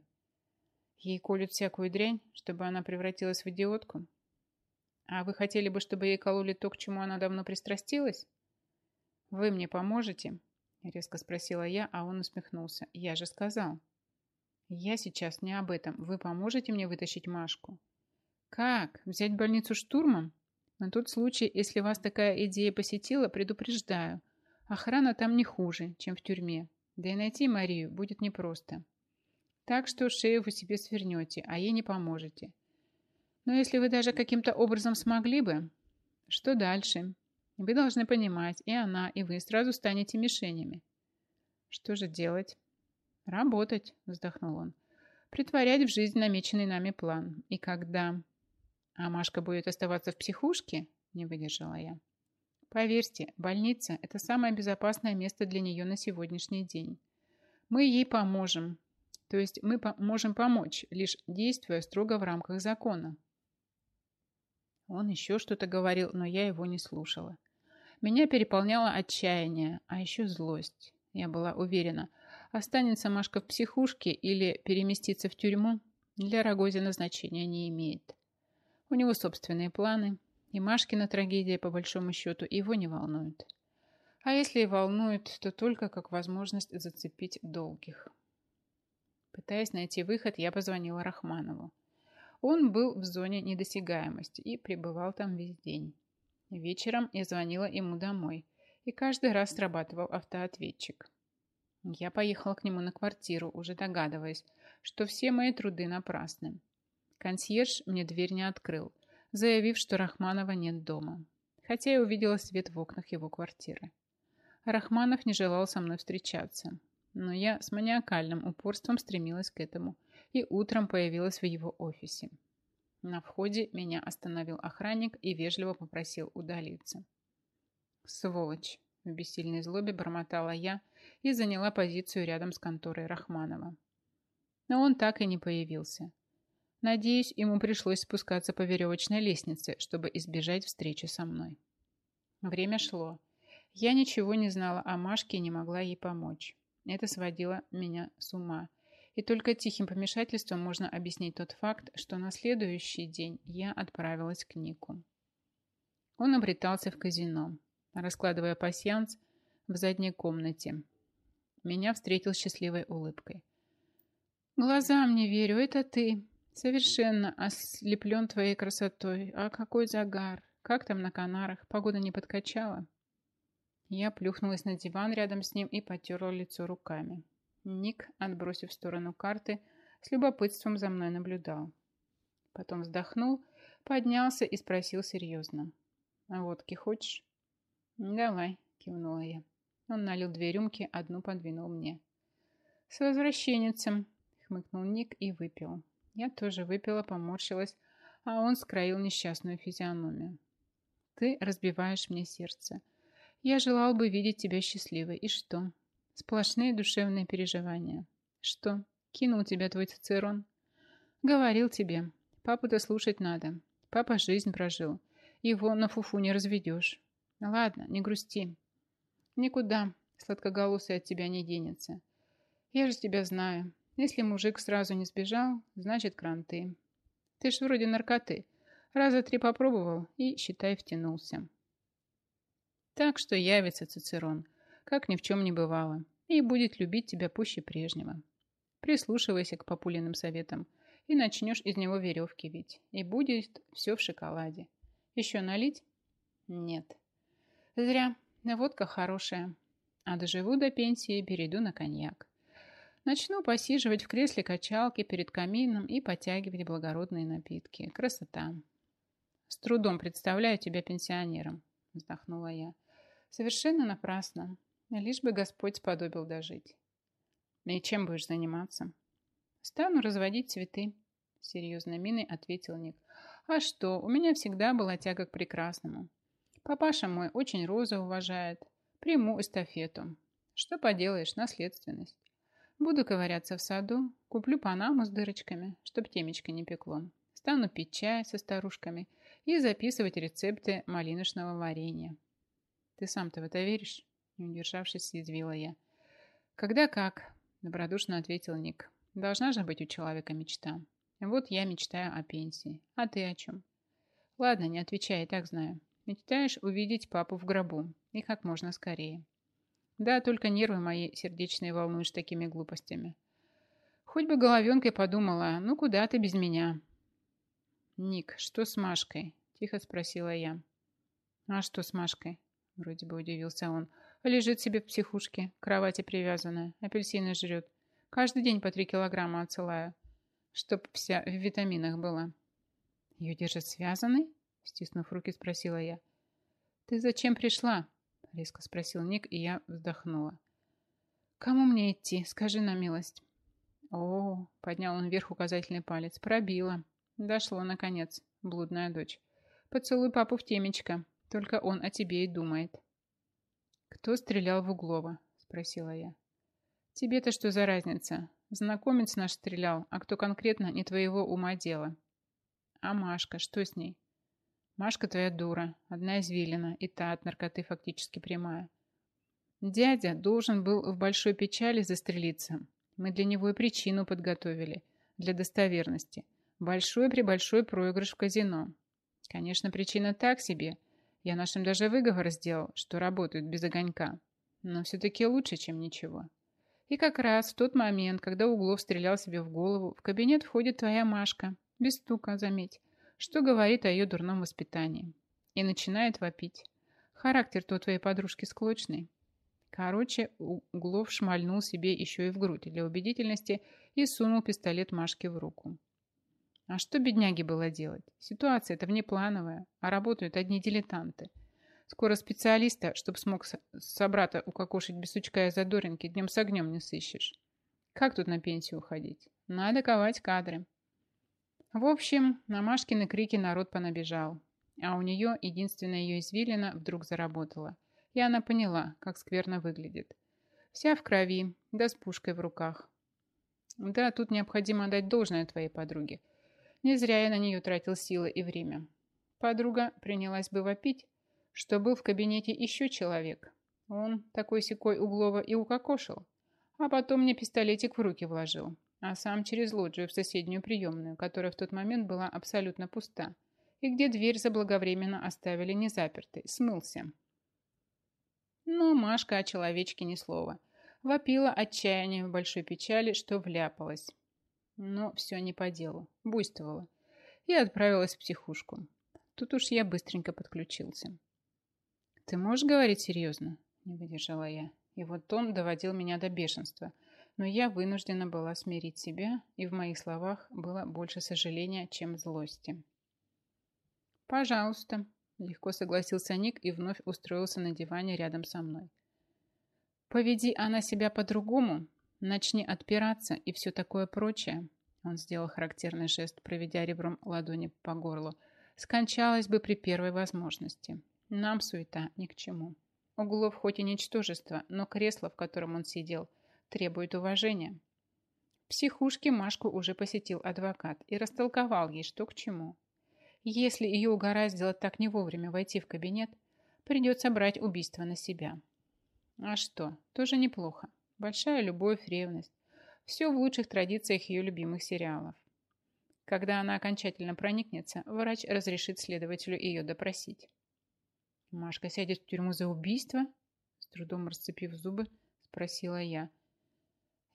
Ей колют всякую дрянь, чтобы она превратилась в идиотку. А вы хотели бы, чтобы ей кололи то, к чему она давно пристрастилась? Вы мне поможете? Резко спросила я, а он усмехнулся. Я же сказал. Я сейчас не об этом. Вы поможете мне вытащить Машку? Как? Взять больницу штурмом? На тот случай, если вас такая идея посетила, предупреждаю – Охрана там не хуже, чем в тюрьме. Да и найти Марию будет непросто. Так что шею вы себе свернете, а ей не поможете. Но если вы даже каким-то образом смогли бы, что дальше? Вы должны понимать, и она, и вы сразу станете мишенями. Что же делать? Работать, вздохнул он. Притворять в жизнь намеченный нами план. И когда... А Машка будет оставаться в психушке? Не выдержала я. Поверьте, больница – это самое безопасное место для нее на сегодняшний день. Мы ей поможем. То есть мы по можем помочь, лишь действуя строго в рамках закона. Он еще что-то говорил, но я его не слушала. Меня переполняло отчаяние, а еще злость. Я была уверена, останется Машка в психушке или переместится в тюрьму, для Рогозина значения не имеет. У него собственные планы, и Машкина трагедия, по большому счету, его не волнует. А если и волнует, то только как возможность зацепить долгих. Пытаясь найти выход, я позвонила Рахманову. Он был в зоне недосягаемости и пребывал там весь день. Вечером я звонила ему домой, и каждый раз срабатывал автоответчик. Я поехала к нему на квартиру, уже догадываясь, что все мои труды напрасны. Консьерж мне дверь не открыл, заявив, что Рахманова нет дома, хотя я увидела свет в окнах его квартиры. Рахманов не желал со мной встречаться, но я с маниакальным упорством стремилась к этому и утром появилась в его офисе. На входе меня остановил охранник и вежливо попросил удалиться. «Сволочь!» – в бессильной злобе бормотала я и заняла позицию рядом с конторой Рахманова. Но он так и не появился. Надеюсь, ему пришлось спускаться по веревочной лестнице, чтобы избежать встречи со мной. Время шло. Я ничего не знала о Машке и не могла ей помочь. Это сводило меня с ума. И только тихим помешательством можно объяснить тот факт, что на следующий день я отправилась к Нику. Он обретался в казино, раскладывая пасьянс в задней комнате. Меня встретил счастливой улыбкой. «Глазам не верю, это ты. Совершенно ослеплен твоей красотой. А какой загар! Как там на Канарах? Погода не подкачала?» Я плюхнулась на диван рядом с ним и потерла лицо руками. Ник, отбросив в сторону карты, с любопытством за мной наблюдал. Потом вздохнул, поднялся и спросил серьезно. «А водки хочешь?» «Давай», — кивнула я. Он налил две рюмки, одну подвинул мне. «С возвращенницем», — хмыкнул Ник и выпил. Я тоже выпила, поморщилась, а он скроил несчастную физиономию. «Ты разбиваешь мне сердце. Я желал бы видеть тебя счастливой. И что? Сплошные душевные переживания. Что? Кинул тебя твой Цицерон? Говорил тебе. Папу-то слушать надо. Папа жизнь прожил. Его на фуфу не разведешь. Ладно, не грусти. Никуда сладкоголосый от тебя не денется. Я же тебя знаю. Если мужик сразу не сбежал, значит кранты. Ты ж вроде наркоты. Раза три попробовал и, считай, втянулся. Так что явится Цицерон, как ни в чем не бывало, и будет любить тебя пуще прежнего. Прислушивайся к папулиным советам, и начнешь из него веревки вить, и будет все в шоколаде. Еще налить? Нет. Зря. Водка хорошая. А доживу до пенсии, перейду на коньяк. Начну посиживать в кресле качалки перед камином и потягивать благородные напитки. Красота. С трудом представляю тебя пенсионером, вздохнула я. Совершенно напрасно. Лишь бы Господь сподобил дожить. И чем будешь заниматься? Стану разводить цветы, серьезной миной ответил Ник. А что, у меня всегда была тяга к прекрасному. Папаша мой очень розы уважает. Приму эстафету. Что поделаешь, наследственность. Буду ковыряться в саду, куплю панаму с дырочками, чтоб темечко не пекло. Стану пить чай со старушками и записывать рецепты малиночного варенья. Ты сам-то в это веришь? Не удержавшись, съязвила я. Когда как? Добродушно ответил Ник. Должна же быть у человека мечта. Вот я мечтаю о пенсии. А ты о чем? Ладно, не отвечай, так знаю. Мечтаешь увидеть папу в гробу. И как можно скорее. Да, только нервы мои сердечные волнуешь такими глупостями. Хоть бы головенкой подумала, ну куда ты без меня? Ник, что с Машкой? Тихо спросила я. А что с Машкой? Вроде бы удивился он. Лежит себе в психушке, к кровати привязанная, апельсины жрет. Каждый день по три килограмма отсылаю, чтоб вся в витаминах была. Ее держат связанной? Стиснув руки, спросила я. Ты зачем пришла? Резко спросил Ник, и я вздохнула. Кому мне идти? Скажи на милость. О, поднял он вверх указательный палец. Пробила. Дошло, наконец, блудная дочь. Поцелуй папу в темечко. Только он о тебе и думает. Кто стрелял в Углова? Спросила я. Тебе-то что за разница? Знакомец наш стрелял, а кто конкретно, не твоего ума дело. А Машка, что с ней? Машка твоя дура, одна извилина, и та от наркоты фактически прямая. Дядя должен был в большой печали застрелиться. Мы для него и причину подготовили, для достоверности. Большой при большой проигрыш в казино. Конечно, причина так себе. Я нашим даже выговор сделал, что работают без огонька. Но все-таки лучше, чем ничего. И как раз в тот момент, когда Углов стрелял себе в голову, в кабинет входит твоя Машка, без стука, заметь, что говорит о ее дурном воспитании. И начинает вопить. Характер-то у твоей подружки склочный. Короче, Углов шмальнул себе еще и в грудь для убедительности и сунул пистолет Машке в руку. А что бедняге было делать? Ситуация-то внеплановая, а работают одни дилетанты – Скоро специалиста, чтоб смог собрата укокошить без сучка и задоринки, днем с огнем не сыщешь. Как тут на пенсию уходить? Надо ковать кадры. В общем, на Машкины крики народ понабежал. А у нее единственная ее извилина вдруг заработала. И она поняла, как скверно выглядит. Вся в крови, да с пушкой в руках. Да, тут необходимо дать должное твоей подруге. Не зря я на нее тратил силы и время. Подруга принялась бы вопить, что был в кабинете еще человек. Он такой секой Углова и укокошил. А потом мне пистолетик в руки вложил, а сам через лоджию в соседнюю приемную, которая в тот момент была абсолютно пуста, и где дверь заблаговременно оставили незапертой, смылся. Но Машка о человечке ни слова. Вопила отчаяние в большой печали, что вляпалась. Но все не по делу. Буйствовала. И отправилась в психушку. Тут уж я быстренько подключился. «Ты можешь говорить серьезно?» – не выдержала я. И вот он доводил меня до бешенства. Но я вынуждена была смирить себя, и в моих словах было больше сожаления, чем злости. «Пожалуйста», – легко согласился Ник и вновь устроился на диване рядом со мной. «Поведи она себя по-другому, начни отпираться и все такое прочее», он сделал характерный жест, проведя ребром ладони по горлу, скончалась бы при первой возможности. Нам суета ни к чему. Углов хоть и ничтожество, но кресло, в котором он сидел, требует уважения. В психушке Машку уже посетил адвокат и растолковал ей, что к чему. Если ее угораздило так не вовремя войти в кабинет, придется брать убийство на себя. А что, тоже неплохо. Большая любовь, ревность. Все в лучших традициях ее любимых сериалов. Когда она окончательно проникнется, врач разрешит следователю ее допросить. Машка сядет в тюрьму за убийство? С трудом расцепив зубы, спросила я.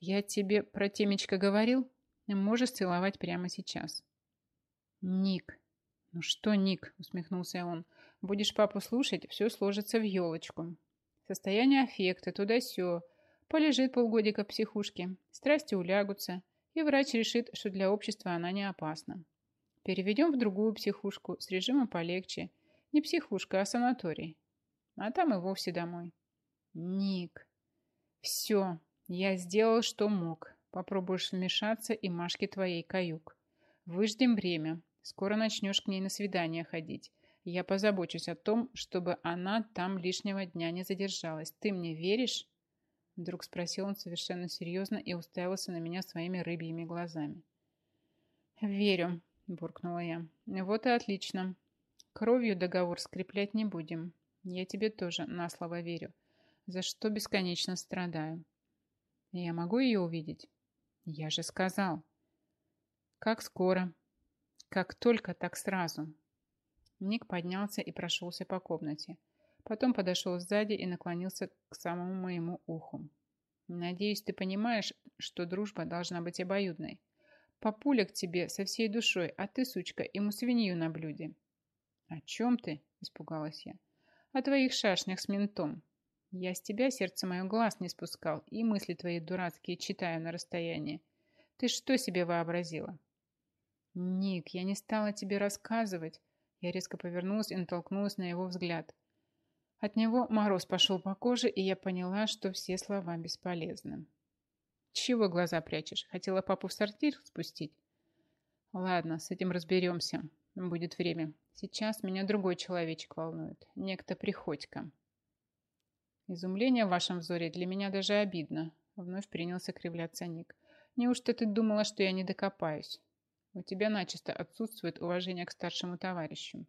Я тебе про темечко говорил? Можешь целовать прямо сейчас. Ник. Ну что, Ник, усмехнулся он. Будешь папу слушать, все сложится в елочку. Состояние аффекта, туда-сё. Полежит полгодика в психушке, страсти улягутся, и врач решит, что для общества она не опасна. Переведем в другую психушку с режимом полегче – не психушка, а санаторий. А там и вовсе домой. Ник. Все. Я сделал, что мог. Попробуешь вмешаться, и Машке твоей каюк. Выждем время. Скоро начнешь к ней на свидание ходить. Я позабочусь о том, чтобы она там лишнего дня не задержалась. Ты мне веришь?» Вдруг спросил он совершенно серьезно и уставился на меня своими рыбьими глазами. «Верю», – буркнула я. «Вот и отлично. Кровью договор скреплять не будем. Я тебе тоже на слово верю, за что бесконечно страдаю. Я могу ее увидеть? Я же сказал. Как скоро? Как только, так сразу. Ник поднялся и прошелся по комнате. Потом подошел сзади и наклонился к самому моему уху. Надеюсь, ты понимаешь, что дружба должна быть обоюдной. Папуля к тебе со всей душой, а ты, сучка, ему свинью на блюде. «О чем ты?» – испугалась я. «О твоих шашнях с ментом. Я с тебя, сердце мое, глаз не спускал и мысли твои дурацкие читаю на расстоянии. Ты что себе вообразила?» «Ник, я не стала тебе рассказывать». Я резко повернулась и натолкнулась на его взгляд. От него мороз пошел по коже, и я поняла, что все слова бесполезны. «Чего глаза прячешь? Хотела папу в сортир спустить?» Ладно, с этим разберемся. Будет время. Сейчас меня другой человечек волнует. Некто Приходько. Изумление в вашем взоре для меня даже обидно. Вновь принялся кривляться Ник. Неужто ты думала, что я не докопаюсь? У тебя начисто отсутствует уважение к старшему товарищу.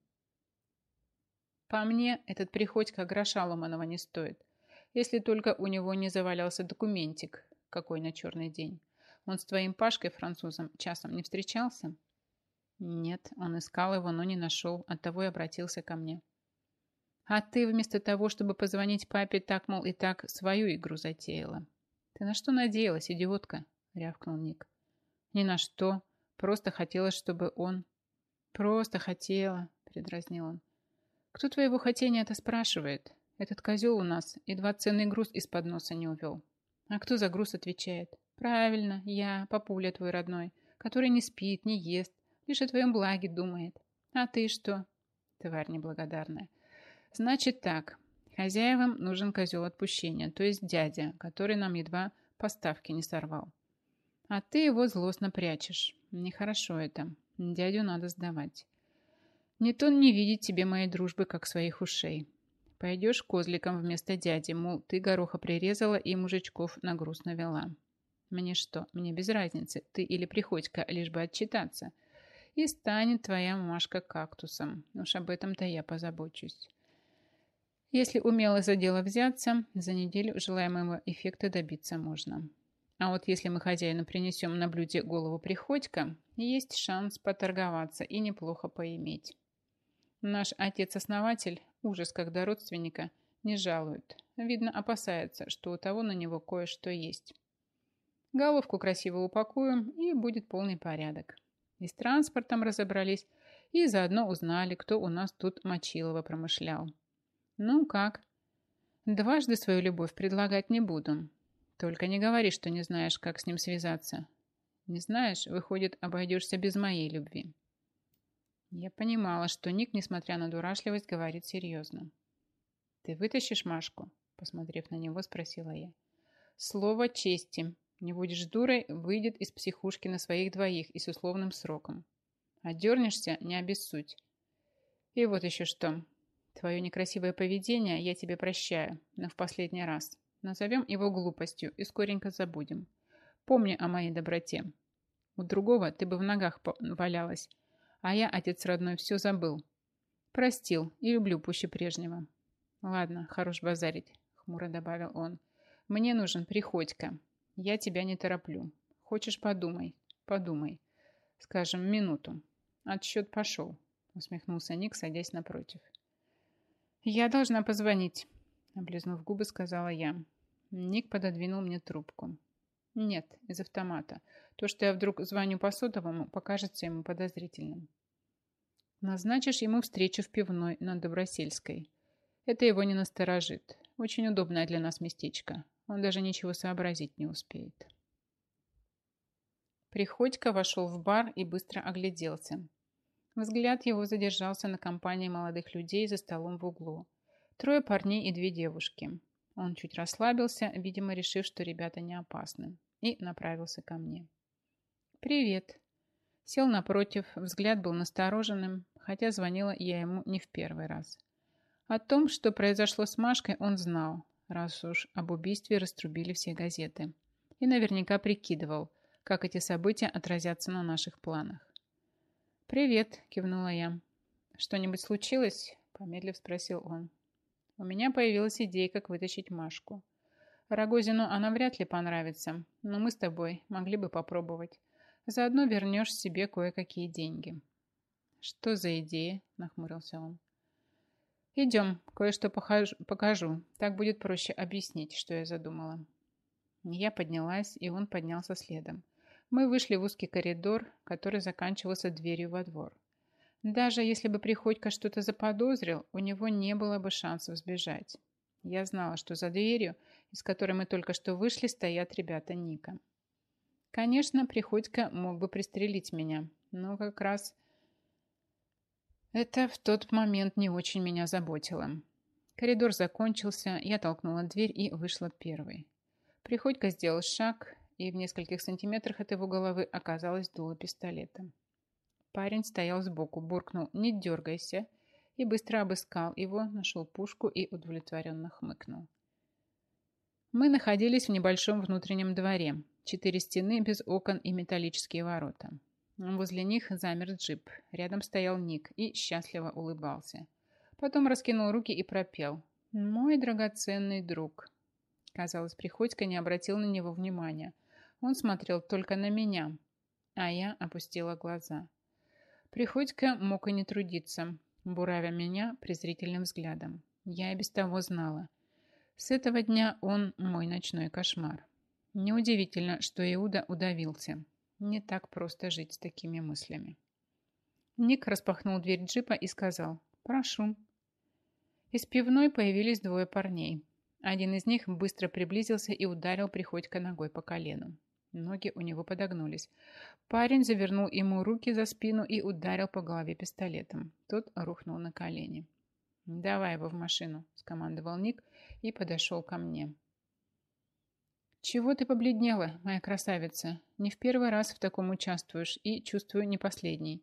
По мне, этот Приходько гроша ломаного не стоит. Если только у него не завалялся документик, какой на черный день. Он с твоим Пашкой, французом, часом не встречался? Нет, он искал его, но не нашел, оттого и обратился ко мне. А ты вместо того, чтобы позвонить папе, так, мол, и так свою игру затеяла. Ты на что надеялась, идиотка? Рявкнул Ник. Ни на что. Просто хотела, чтобы он... Просто хотела, предразнил он. Кто твоего хотения это спрашивает? Этот козел у нас едва ценный груз из-под носа не увел. А кто за груз отвечает? Правильно, я, папуля твой родной, который не спит, не ест, лишь о твоем благе думает. А ты что? Тварь неблагодарная. Значит так, хозяевам нужен козел отпущения, то есть дядя, который нам едва поставки не сорвал. А ты его злостно прячешь. Нехорошо это. Дядю надо сдавать. Не то не видеть тебе моей дружбы, как своих ушей. Пойдешь козликом вместо дяди, мол, ты гороха прирезала и мужичков на груз навела. Мне что, мне без разницы, ты или Приходько, лишь бы отчитаться. И станет твоя Машка кактусом. Уж об этом-то я позабочусь. Если умело за дело взяться, за неделю желаемого эффекта добиться можно. А вот если мы хозяину принесем на блюде голову Приходько, есть шанс поторговаться и неплохо поиметь. Наш отец-основатель Ужас, когда родственника не жалуют. Видно, опасается, что у того на него кое-что есть. Головку красиво упакуем, и будет полный порядок. И с транспортом разобрались, и заодно узнали, кто у нас тут Мочилова промышлял. Ну как? Дважды свою любовь предлагать не буду. Только не говори, что не знаешь, как с ним связаться. Не знаешь, выходит, обойдешься без моей любви. Я понимала, что Ник, несмотря на дурашливость, говорит серьезно. «Ты вытащишь Машку?» Посмотрев на него, спросила я. «Слово чести. Не будешь дурой, выйдет из психушки на своих двоих и с условным сроком. Отдернешься, не обессудь. И вот еще что. Твое некрасивое поведение я тебе прощаю, но в последний раз. Назовем его глупостью и скоренько забудем. Помни о моей доброте. У другого ты бы в ногах валялась, а я, отец родной, все забыл. Простил и люблю пуще прежнего. Ладно, хорош базарить, хмуро добавил он. Мне нужен Приходько. Я тебя не тороплю. Хочешь, подумай. Подумай. Скажем, минуту. Отсчет пошел, усмехнулся Ник, садясь напротив. Я должна позвонить, облизнув губы, сказала я. Ник пододвинул мне трубку. Нет, из автомата. То, что я вдруг звоню по сотовому, покажется ему подозрительным. Назначишь ему встречу в пивной на Добросельской. Это его не насторожит. Очень удобное для нас местечко. Он даже ничего сообразить не успеет. Приходько вошел в бар и быстро огляделся. Взгляд его задержался на компании молодых людей за столом в углу. Трое парней и две девушки. Он чуть расслабился, видимо, решив, что ребята не опасны, и направился ко мне. «Привет!» Сел напротив, взгляд был настороженным, хотя звонила я ему не в первый раз. О том, что произошло с Машкой, он знал, раз уж об убийстве раструбили все газеты. И наверняка прикидывал, как эти события отразятся на наших планах. «Привет», — кивнула я. «Что-нибудь случилось?» — помедлив спросил он. «У меня появилась идея, как вытащить Машку. Рогозину она вряд ли понравится, но мы с тобой могли бы попробовать. Заодно вернешь себе кое-какие деньги». «Что за идея?» – нахмурился он. «Идем, кое-что покажу. Так будет проще объяснить, что я задумала». Я поднялась, и он поднялся следом. Мы вышли в узкий коридор, который заканчивался дверью во двор. Даже если бы Приходько что-то заподозрил, у него не было бы шансов сбежать. Я знала, что за дверью, из которой мы только что вышли, стоят ребята Ника. Конечно, Приходько мог бы пристрелить меня, но как раз это в тот момент не очень меня заботило. Коридор закончился, я толкнула дверь и вышла первой. Приходько сделал шаг, и в нескольких сантиметрах от его головы оказалось дуло пистолета. Парень стоял сбоку, буркнул «Не дергайся!» и быстро обыскал его, нашел пушку и удовлетворенно хмыкнул. Мы находились в небольшом внутреннем дворе. Четыре стены без окон и металлические ворота. Возле них замер джип. Рядом стоял Ник и счастливо улыбался. Потом раскинул руки и пропел. «Мой драгоценный друг». Казалось, Приходько не обратил на него внимания. Он смотрел только на меня, а я опустила глаза. Приходько мог и не трудиться, буравя меня презрительным взглядом. Я и без того знала. С этого дня он мой ночной кошмар. Неудивительно, что Иуда удавился. Не так просто жить с такими мыслями. Ник распахнул дверь джипа и сказал «Прошу». Из пивной появились двое парней. Один из них быстро приблизился и ударил Приходько ногой по колену. Ноги у него подогнулись. Парень завернул ему руки за спину и ударил по голове пистолетом. Тот рухнул на колени. «Давай его в машину», – скомандовал Ник и подошел ко мне. «Чего ты побледнела, моя красавица? Не в первый раз в таком участвуешь и, чувствую, не последний.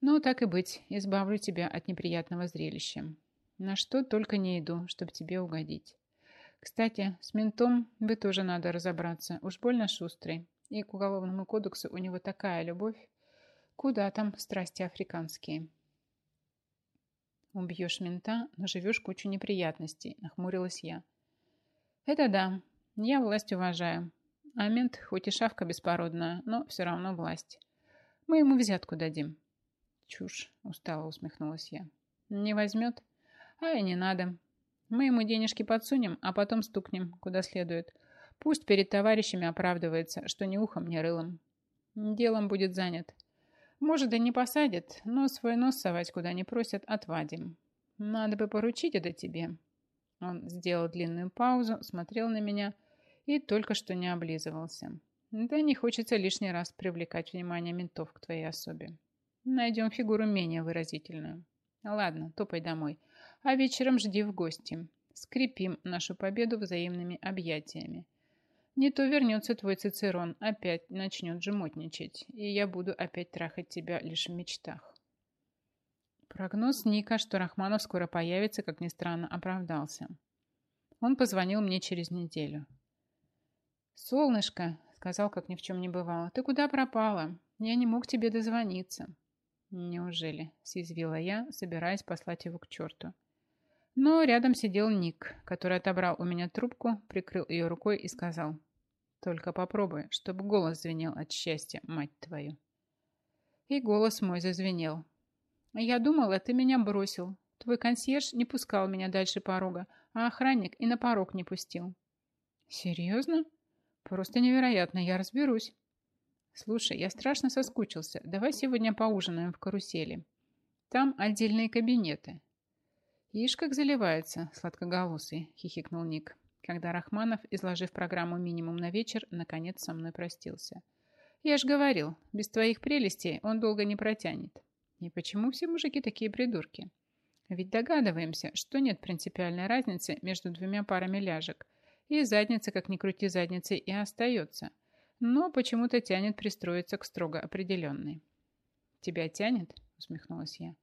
Ну, так и быть, избавлю тебя от неприятного зрелища. На что только не иду, чтобы тебе угодить. Кстати, с ментом бы тоже надо разобраться. Уж больно шустрый. И к уголовному кодексу у него такая любовь. Куда там страсти африканские? Убьешь мента, но живешь кучу неприятностей, нахмурилась я. Это да, я власть уважаю. А мент хоть и шавка беспородная, но все равно власть. Мы ему взятку дадим. Чушь, устало усмехнулась я. Не возьмет? А и не надо. Мы ему денежки подсунем, а потом стукнем, куда следует. Пусть перед товарищами оправдывается, что ни ухом, ни рылом. Делом будет занят. Может, и не посадят, но свой нос совать куда не просят, отвадим. Надо бы поручить это тебе. Он сделал длинную паузу, смотрел на меня и только что не облизывался. Да не хочется лишний раз привлекать внимание ментов к твоей особе. Найдем фигуру менее выразительную. Ладно, топай домой а вечером жди в гости. Скрепим нашу победу взаимными объятиями. Не то вернется твой Цицерон, опять начнет жемотничать, и я буду опять трахать тебя лишь в мечтах. Прогноз Ника, что Рахманов скоро появится, как ни странно, оправдался. Он позвонил мне через неделю. «Солнышко», — сказал, как ни в чем не бывало, — «ты куда пропала? Я не мог тебе дозвониться». «Неужели?» — съязвила я, собираясь послать его к черту. Но рядом сидел Ник, который отобрал у меня трубку, прикрыл ее рукой и сказал, «Только попробуй, чтобы голос звенел от счастья, мать твою». И голос мой зазвенел. «Я думала, ты меня бросил. Твой консьерж не пускал меня дальше порога, а охранник и на порог не пустил». «Серьезно? Просто невероятно, я разберусь». «Слушай, я страшно соскучился. Давай сегодня поужинаем в карусели. Там отдельные кабинеты. «Ишь, как заливается, сладкоголосый», — хихикнул Ник, когда Рахманов, изложив программу минимум на вечер, наконец со мной простился. «Я ж говорил, без твоих прелестей он долго не протянет. И почему все мужики такие придурки? Ведь догадываемся, что нет принципиальной разницы между двумя парами ляжек, и задница, как ни крути задницей, и остается, но почему-то тянет пристроиться к строго определенной». «Тебя тянет?» — усмехнулась я.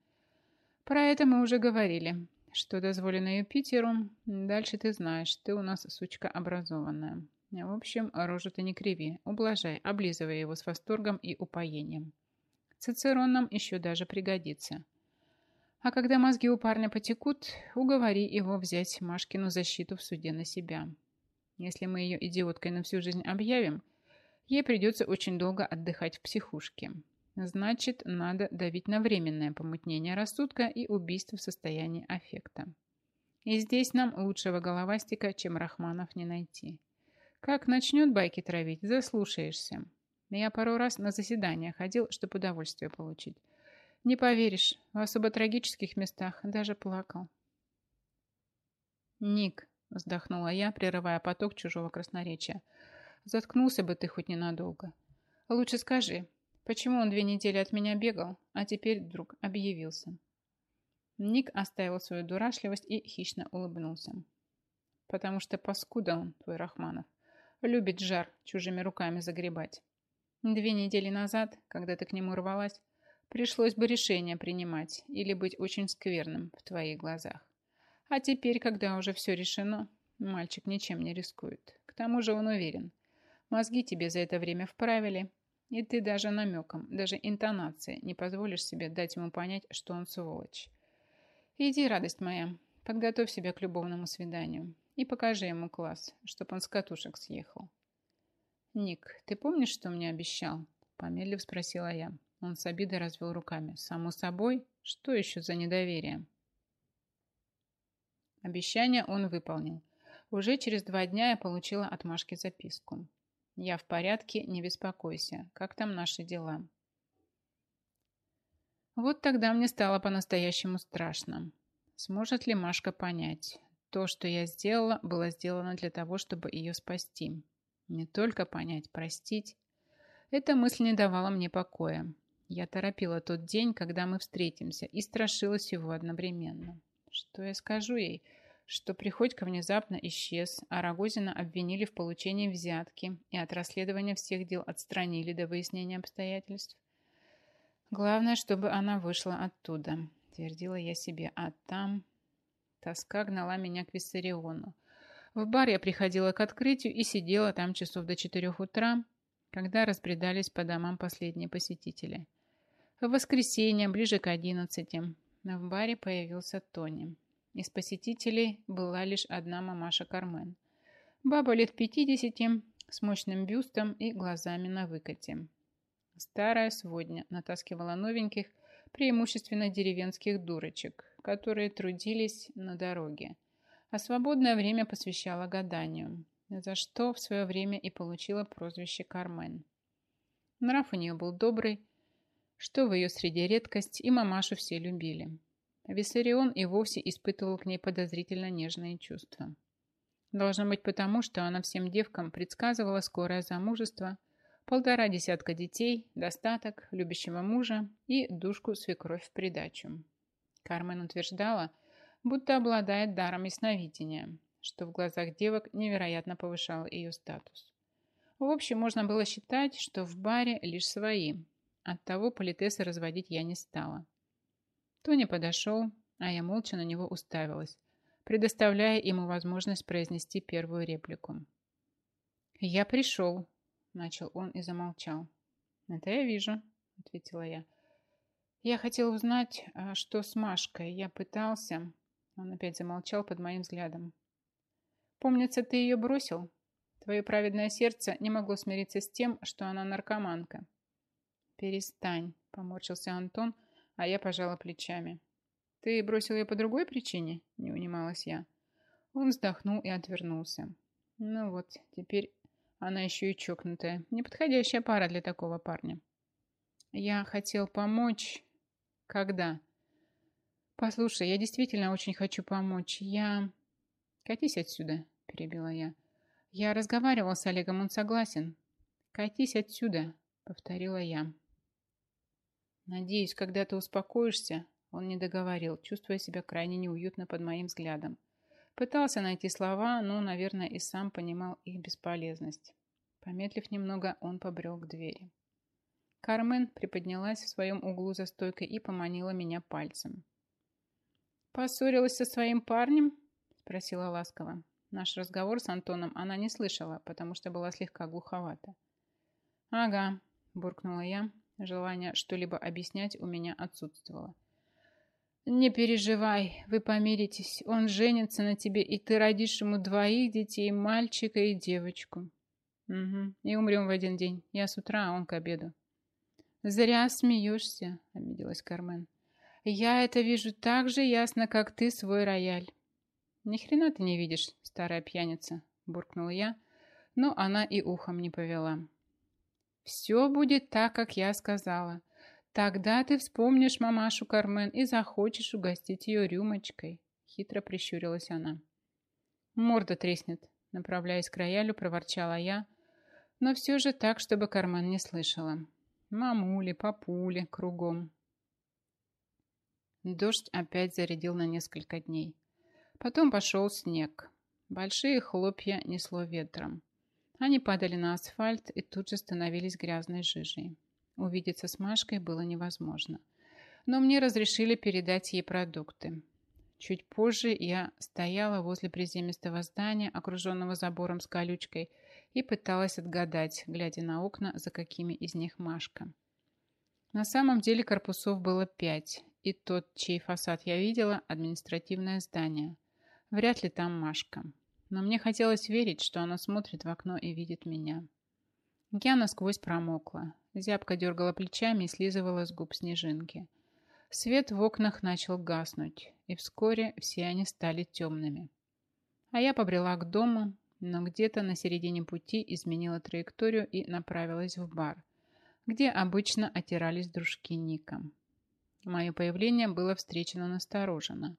«Про это мы уже говорили. Что дозволено Юпитеру, дальше ты знаешь, ты у нас сучка образованная. В общем, рожу ты не криви, ублажай, облизывай его с восторгом и упоением. Цицерон нам еще даже пригодится. А когда мозги у парня потекут, уговори его взять Машкину защиту в суде на себя. Если мы ее идиоткой на всю жизнь объявим, ей придется очень долго отдыхать в психушке. Значит, надо давить на временное помутнение рассудка и убийство в состоянии аффекта. И здесь нам лучшего головастика, чем Рахманов, не найти. Как начнет байки травить, заслушаешься. Я пару раз на заседания ходил, чтобы удовольствие получить. Не поверишь, в особо трагических местах даже плакал. «Ник», — вздохнула я, прерывая поток чужого красноречия, — «заткнулся бы ты хоть ненадолго. Лучше скажи, Почему он две недели от меня бегал, а теперь вдруг объявился? Ник оставил свою дурашливость и хищно улыбнулся. Потому что паскуда он, твой Рахманов. Любит жар чужими руками загребать. Две недели назад, когда ты к нему рвалась, Пришлось бы решение принимать или быть очень скверным в твоих глазах. А теперь, когда уже все решено, мальчик ничем не рискует. К тому же он уверен. Мозги тебе за это время вправили, и ты даже намеком, даже интонацией не позволишь себе дать ему понять, что он сволочь. Иди, радость моя, подготовь себя к любовному свиданию и покажи ему класс, чтоб он с катушек съехал. «Ник, ты помнишь, что мне обещал?» Помедлив спросила я. Он с обидой развел руками. «Само собой? Что еще за недоверие?» Обещание он выполнил. Уже через два дня я получила от Машки записку. Я в порядке, не беспокойся. Как там наши дела? Вот тогда мне стало по-настоящему страшно. Сможет ли Машка понять? То, что я сделала, было сделано для того, чтобы ее спасти. Не только понять, простить. Эта мысль не давала мне покоя. Я торопила тот день, когда мы встретимся, и страшилась его одновременно. Что я скажу ей? что Приходько внезапно исчез, а Рогозина обвинили в получении взятки и от расследования всех дел отстранили до выяснения обстоятельств. Главное, чтобы она вышла оттуда, твердила я себе, а там... Тоска гнала меня к Виссариону. В бар я приходила к открытию и сидела там часов до четырех утра, когда разбредались по домам последние посетители. В воскресенье, ближе к одиннадцати, в баре появился Тони. Из посетителей была лишь одна мамаша Кармен. Баба лет пятидесяти, с мощным бюстом и глазами на выкате. Старая сводня натаскивала новеньких, преимущественно деревенских дурочек, которые трудились на дороге, а свободное время посвящала гаданию, за что в свое время и получила прозвище Кармен. Нрав у нее был добрый, что в ее среде редкость, и мамашу все любили. Виссарион и вовсе испытывал к ней подозрительно нежные чувства. Должно быть потому, что она всем девкам предсказывала скорое замужество, полтора десятка детей, достаток, любящего мужа и душку свекровь в придачу. Кармен утверждала, будто обладает даром ясновидения, что в глазах девок невероятно повышало ее статус. В общем, можно было считать, что в баре лишь свои. Оттого политесы разводить я не стала. Тони подошел, а я молча на него уставилась, предоставляя ему возможность произнести первую реплику. «Я пришел», — начал он и замолчал. «Это я вижу», — ответила я. «Я хотел узнать, а что с Машкой. Я пытался...» Он опять замолчал под моим взглядом. «Помнится, ты ее бросил? Твое праведное сердце не могло смириться с тем, что она наркоманка». «Перестань», — поморщился Антон, — а я пожала плечами. «Ты бросил ее по другой причине?» – не унималась я. Он вздохнул и отвернулся. «Ну вот, теперь она еще и чокнутая. Неподходящая пара для такого парня». «Я хотел помочь...» «Когда?» «Послушай, я действительно очень хочу помочь. Я...» «Катись отсюда», – перебила я. «Я разговаривал с Олегом, он согласен». «Катись отсюда», — повторила я. «Надеюсь, когда ты успокоишься...» Он не договорил, чувствуя себя крайне неуютно под моим взглядом. Пытался найти слова, но, наверное, и сам понимал их бесполезность. Помедлив немного, он побрел к двери. Кармен приподнялась в своем углу за стойкой и поманила меня пальцем. «Поссорилась со своим парнем?» – спросила ласково. Наш разговор с Антоном она не слышала, потому что была слегка глуховата. «Ага», – буркнула я, Желание что-либо объяснять у меня отсутствовало. «Не переживай, вы помиритесь. Он женится на тебе, и ты родишь ему двоих детей, мальчика и девочку». «Угу, и умрем в один день. Я с утра, а он к обеду». «Зря смеешься», — обиделась Кармен. «Я это вижу так же ясно, как ты свой рояль». «Ни хрена ты не видишь, старая пьяница», — буркнула я, но она и ухом не повела. Все будет так, как я сказала. Тогда ты вспомнишь мамашу Кармен и захочешь угостить ее рюмочкой. Хитро прищурилась она. Морда треснет, направляясь к роялю, проворчала я, но все же так, чтобы Кармен не слышала. Мамули, папули, кругом. Дождь опять зарядил на несколько дней. Потом пошел снег. Большие хлопья несло ветром. Они падали на асфальт и тут же становились грязной жижей. Увидеться с Машкой было невозможно. Но мне разрешили передать ей продукты. Чуть позже я стояла возле приземистого здания, окруженного забором с колючкой, и пыталась отгадать, глядя на окна, за какими из них Машка. На самом деле корпусов было пять, и тот, чей фасад я видела, административное здание. Вряд ли там Машка. Но мне хотелось верить, что она смотрит в окно и видит меня. Я насквозь промокла. Зябко дергала плечами и слизывала с губ снежинки. Свет в окнах начал гаснуть, и вскоре все они стали темными. А я побрела к дому, но где-то на середине пути изменила траекторию и направилась в бар, где обычно отирались дружки Ника. Мое появление было встречено настороженно.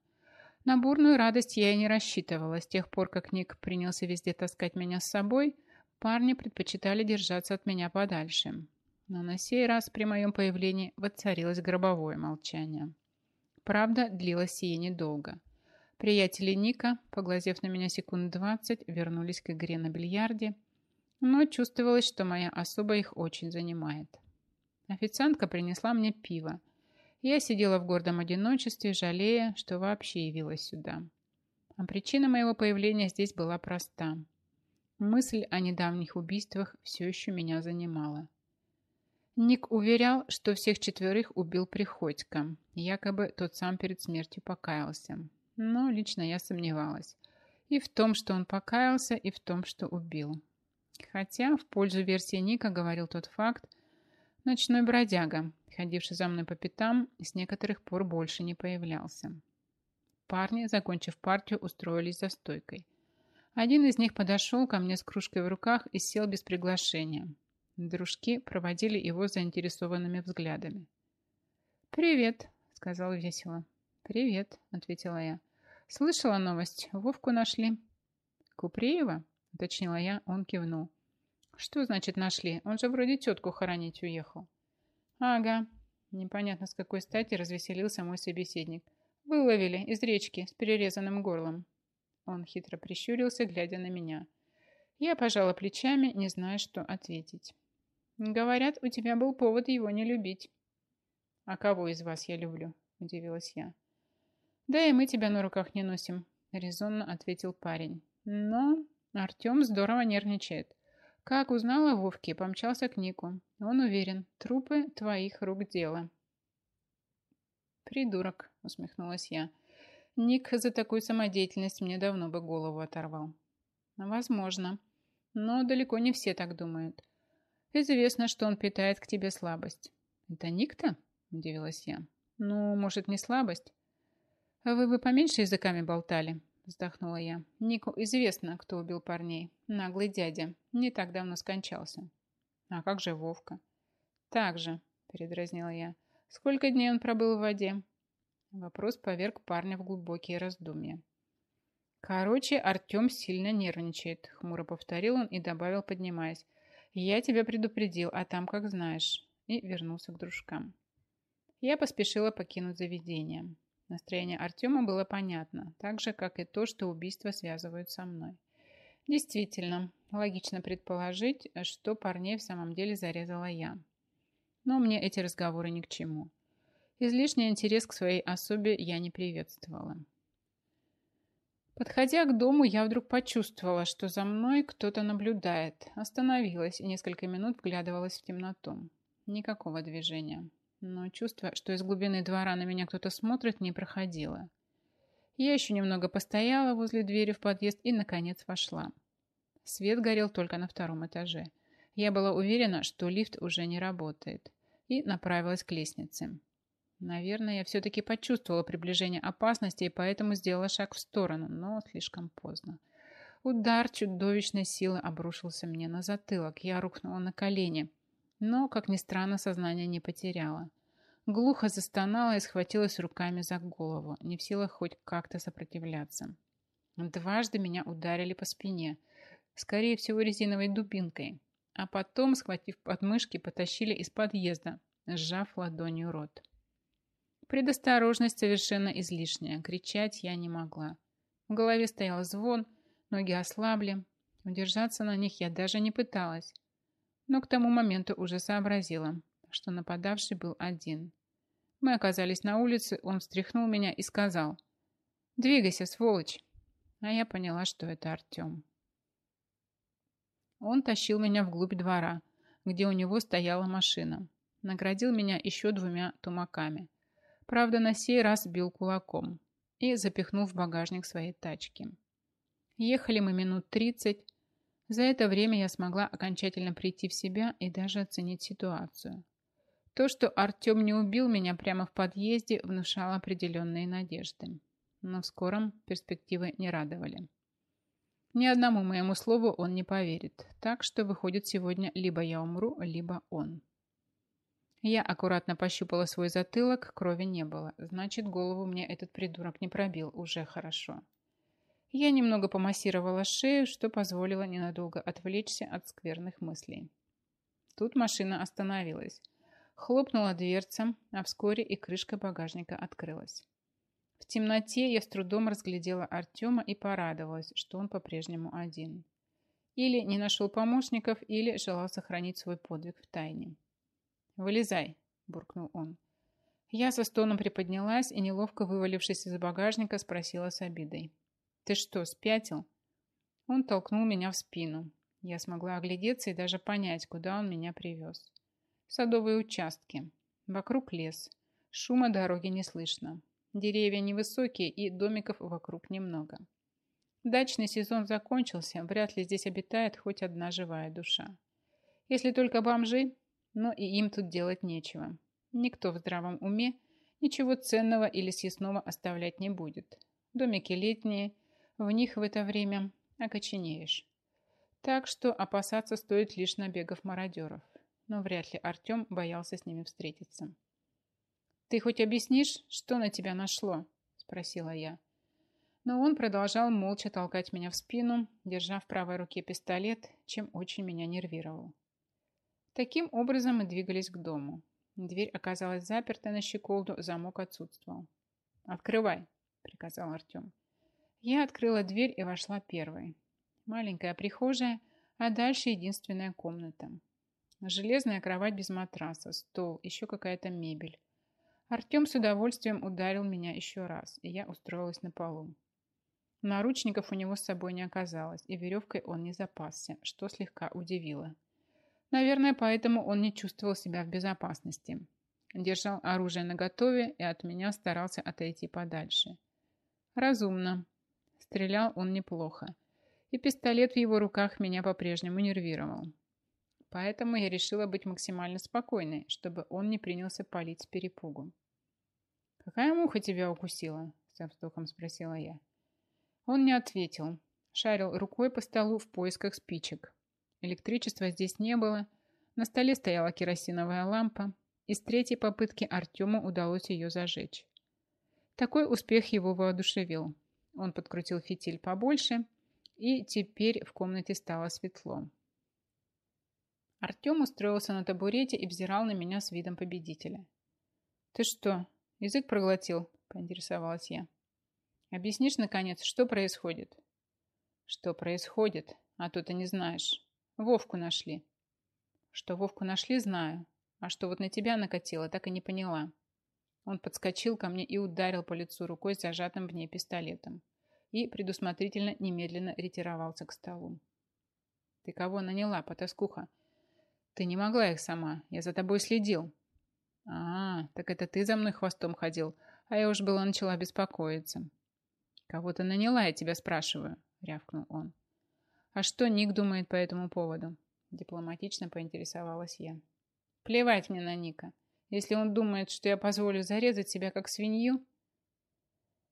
На бурную радость я и не рассчитывала. С тех пор, как Ник принялся везде таскать меня с собой, парни предпочитали держаться от меня подальше. Но на сей раз при моем появлении воцарилось гробовое молчание. Правда, длилось сие недолго. Приятели Ника, поглазев на меня секунд двадцать, вернулись к игре на бильярде, но чувствовалось, что моя особа их очень занимает. Официантка принесла мне пиво, я сидела в гордом одиночестве, жалея, что вообще явилась сюда. А причина моего появления здесь была проста. Мысль о недавних убийствах все еще меня занимала. Ник уверял, что всех четверых убил Приходько. Якобы тот сам перед смертью покаялся. Но лично я сомневалась. И в том, что он покаялся, и в том, что убил. Хотя в пользу версии Ника говорил тот факт, ночной бродяга, ходивший за мной по пятам, с некоторых пор больше не появлялся. Парни, закончив партию, устроились за стойкой. Один из них подошел ко мне с кружкой в руках и сел без приглашения. Дружки проводили его заинтересованными взглядами. «Привет», — сказал весело. «Привет», — ответила я. «Слышала новость. Вовку нашли». «Купреева?» — уточнила я. Он кивнул. «Что значит нашли? Он же вроде тетку хоронить уехал». «Ага». Непонятно с какой стати развеселился мой собеседник. «Выловили из речки с перерезанным горлом». Он хитро прищурился, глядя на меня. Я пожала плечами, не зная, что ответить. «Говорят, у тебя был повод его не любить». «А кого из вас я люблю?» – удивилась я. «Да и мы тебя на руках не носим», – резонно ответил парень. «Но Артем здорово нервничает. Как узнала Вовке, помчался к Нику. Он уверен, трупы твоих рук дело. Придурок, усмехнулась я. Ник за такую самодеятельность мне давно бы голову оторвал. Возможно. Но далеко не все так думают. Известно, что он питает к тебе слабость. Это Ник-то? Удивилась я. Ну, может, не слабость? Вы бы поменьше языками болтали, вздохнула я. Нику известно, кто убил парней. Наглый дядя. Не так давно скончался. А как же Вовка? Так же, передразнила я. Сколько дней он пробыл в воде? Вопрос поверг парня в глубокие раздумья. Короче, Артем сильно нервничает, хмуро повторил он и добавил, поднимаясь. Я тебя предупредил, а там как знаешь. И вернулся к дружкам. Я поспешила покинуть заведение. Настроение Артема было понятно, так же, как и то, что убийство связывают со мной. Действительно, логично предположить, что парней в самом деле зарезала я. Но мне эти разговоры ни к чему. Излишний интерес к своей особе я не приветствовала. Подходя к дому, я вдруг почувствовала, что за мной кто-то наблюдает. Остановилась и несколько минут вглядывалась в темноту. Никакого движения но чувство, что из глубины двора на меня кто-то смотрит, не проходило. Я еще немного постояла возле двери в подъезд и, наконец, вошла. Свет горел только на втором этаже. Я была уверена, что лифт уже не работает, и направилась к лестнице. Наверное, я все-таки почувствовала приближение опасности и поэтому сделала шаг в сторону, но слишком поздно. Удар чудовищной силы обрушился мне на затылок. Я рухнула на колени – но, как ни странно, сознание не потеряла. Глухо застонала и схватилась руками за голову, не в силах хоть как-то сопротивляться. Дважды меня ударили по спине, скорее всего резиновой дубинкой, а потом, схватив подмышки, потащили из подъезда, сжав ладонью рот. Предосторожность совершенно излишняя, кричать я не могла. В голове стоял звон, ноги ослабли, удержаться на них я даже не пыталась но к тому моменту уже сообразила, что нападавший был один. Мы оказались на улице, он встряхнул меня и сказал «Двигайся, сволочь!» А я поняла, что это Артем. Он тащил меня вглубь двора, где у него стояла машина. Наградил меня еще двумя тумаками. Правда, на сей раз бил кулаком и запихнул в багажник своей тачки. Ехали мы минут тридцать. За это время я смогла окончательно прийти в себя и даже оценить ситуацию. То, что Артем не убил меня прямо в подъезде, внушало определенные надежды. Но в скором перспективы не радовали. Ни одному моему слову он не поверит. Так что, выходит, сегодня либо я умру, либо он. Я аккуратно пощупала свой затылок, крови не было. Значит, голову мне этот придурок не пробил. Уже хорошо. Я немного помассировала шею, что позволило ненадолго отвлечься от скверных мыслей. Тут машина остановилась. Хлопнула дверца, а вскоре и крышка багажника открылась. В темноте я с трудом разглядела Артема и порадовалась, что он по-прежнему один. Или не нашел помощников, или желал сохранить свой подвиг в тайне. «Вылезай», – буркнул он. Я со стоном приподнялась и, неловко вывалившись из багажника, спросила с обидой. «Ты что, спятил?» Он толкнул меня в спину. Я смогла оглядеться и даже понять, куда он меня привез. Садовые участки. Вокруг лес. Шума дороги не слышно. Деревья невысокие и домиков вокруг немного. Дачный сезон закончился, вряд ли здесь обитает хоть одна живая душа. Если только бомжи, но и им тут делать нечего. Никто в здравом уме ничего ценного или съестного оставлять не будет. Домики летние, в них в это время окоченеешь. Так что опасаться стоит лишь набегов мародеров. Но вряд ли Артем боялся с ними встретиться. «Ты хоть объяснишь, что на тебя нашло?» – спросила я. Но он продолжал молча толкать меня в спину, держа в правой руке пистолет, чем очень меня нервировал. Таким образом мы двигались к дому. Дверь оказалась заперта на щеколду, замок отсутствовал. «Открывай», – приказал Артем. Я открыла дверь и вошла первой. Маленькая прихожая, а дальше единственная комната. Железная кровать без матраса, стол, еще какая-то мебель. Артем с удовольствием ударил меня еще раз, и я устроилась на полу. Наручников у него с собой не оказалось, и веревкой он не запасся, что слегка удивило. Наверное, поэтому он не чувствовал себя в безопасности. Держал оружие наготове и от меня старался отойти подальше. Разумно, Стрелял он неплохо, и пистолет в его руках меня по-прежнему нервировал. Поэтому я решила быть максимально спокойной, чтобы он не принялся палить с перепугу. «Какая муха тебя укусила?» – со вздохом спросила я. Он не ответил. Шарил рукой по столу в поисках спичек. Электричества здесь не было. На столе стояла керосиновая лампа. И с третьей попытки Артему удалось ее зажечь. Такой успех его воодушевил. Он подкрутил фитиль побольше, и теперь в комнате стало светло. Артем устроился на табурете и взирал на меня с видом победителя. «Ты что, язык проглотил?» – поинтересовалась я. «Объяснишь, наконец, что происходит?» «Что происходит? А то ты не знаешь. Вовку нашли». «Что Вовку нашли, знаю. А что вот на тебя накатило, так и не поняла». Он подскочил ко мне и ударил по лицу рукой с зажатым в ней пистолетом. И предусмотрительно немедленно ретировался к столу. «Ты кого наняла, потаскуха?» «Ты не могла их сама. Я за тобой следил». «А, так это ты за мной хвостом ходил, а я уж была начала беспокоиться». «Кого ты наняла, я тебя спрашиваю», — рявкнул он. «А что Ник думает по этому поводу?» Дипломатично поинтересовалась я. «Плевать мне на Ника. Если он думает, что я позволю зарезать себя как свинью...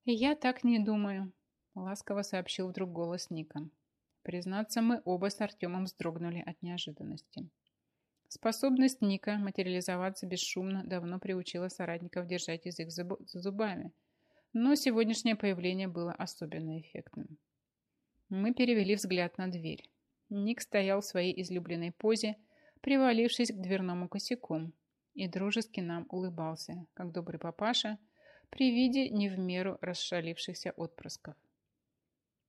я так не думаю, ласково сообщил вдруг голос Ника. Признаться, мы оба с Артемом вздрогнули от неожиданности. Способность Ника материализоваться бесшумно давно приучила соратников держать язык за зубами, но сегодняшнее появление было особенно эффектным. Мы перевели взгляд на дверь. Ник стоял в своей излюбленной позе, привалившись к дверному косяку, и дружески нам улыбался, как добрый папаша, при виде не в меру расшалившихся отпрысков.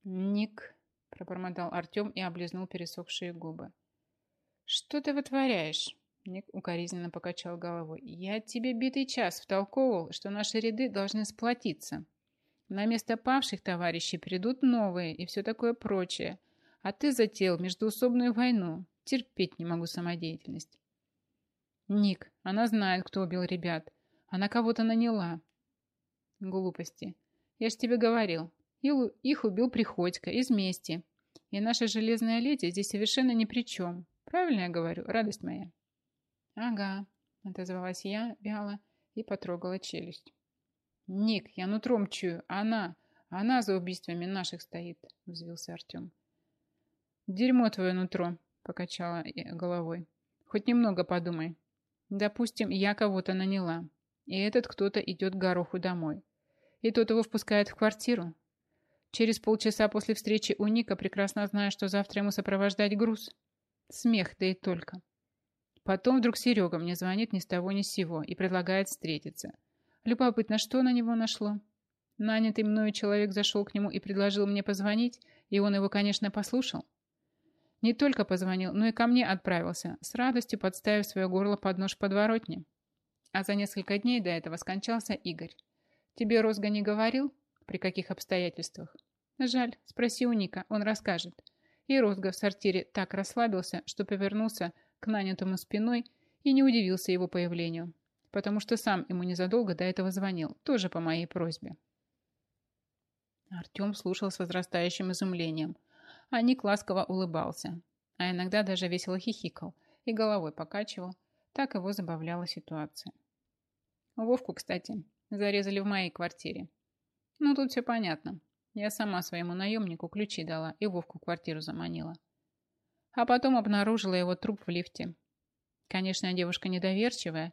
«Ник», – пробормотал Артем и облизнул пересохшие губы. «Что ты вытворяешь? Ник укоризненно покачал головой. «Я тебе битый час втолковывал, что наши ряды должны сплотиться. На место павших товарищей придут новые и все такое прочее. А ты затеял междуусобную войну. Терпеть не могу самодеятельность». «Ник, она знает, кто убил ребят. Она кого-то наняла». «Глупости. Я ж тебе говорил. Их убил Приходько из мести. И наша железная леди здесь совершенно ни при чем. Правильно я говорю, радость моя?» «Ага», — отозвалась я вяло и потрогала челюсть. «Ник, я нутром чую, она, она за убийствами наших стоит», — взвился Артем. «Дерьмо твое нутро», — покачала головой. «Хоть немного подумай. Допустим, я кого-то наняла, и этот кто-то идет к Гороху домой, и тот его впускает в квартиру. Через полчаса после встречи у Ника, прекрасно зная, что завтра ему сопровождать груз. Смех, да и только. Потом вдруг Серега мне звонит ни с того ни с сего и предлагает встретиться. Любопытно, что на него нашло? Нанятый мною человек зашел к нему и предложил мне позвонить, и он его, конечно, послушал. Не только позвонил, но и ко мне отправился, с радостью подставив свое горло под нож подворотни. А за несколько дней до этого скончался Игорь. Тебе Розга не говорил? При каких обстоятельствах? Жаль, спроси у Ника, он расскажет. И Розга в сортире так расслабился, что повернулся к нанятому спиной и не удивился его появлению, потому что сам ему незадолго до этого звонил, тоже по моей просьбе. Артем слушал с возрастающим изумлением, а Ник ласково улыбался, а иногда даже весело хихикал и головой покачивал, так его забавляла ситуация. Вовку, кстати, зарезали в моей квартире. Ну, тут все понятно. Я сама своему наемнику ключи дала и Вовку квартиру заманила а потом обнаружила его труп в лифте. Конечно, девушка недоверчивая,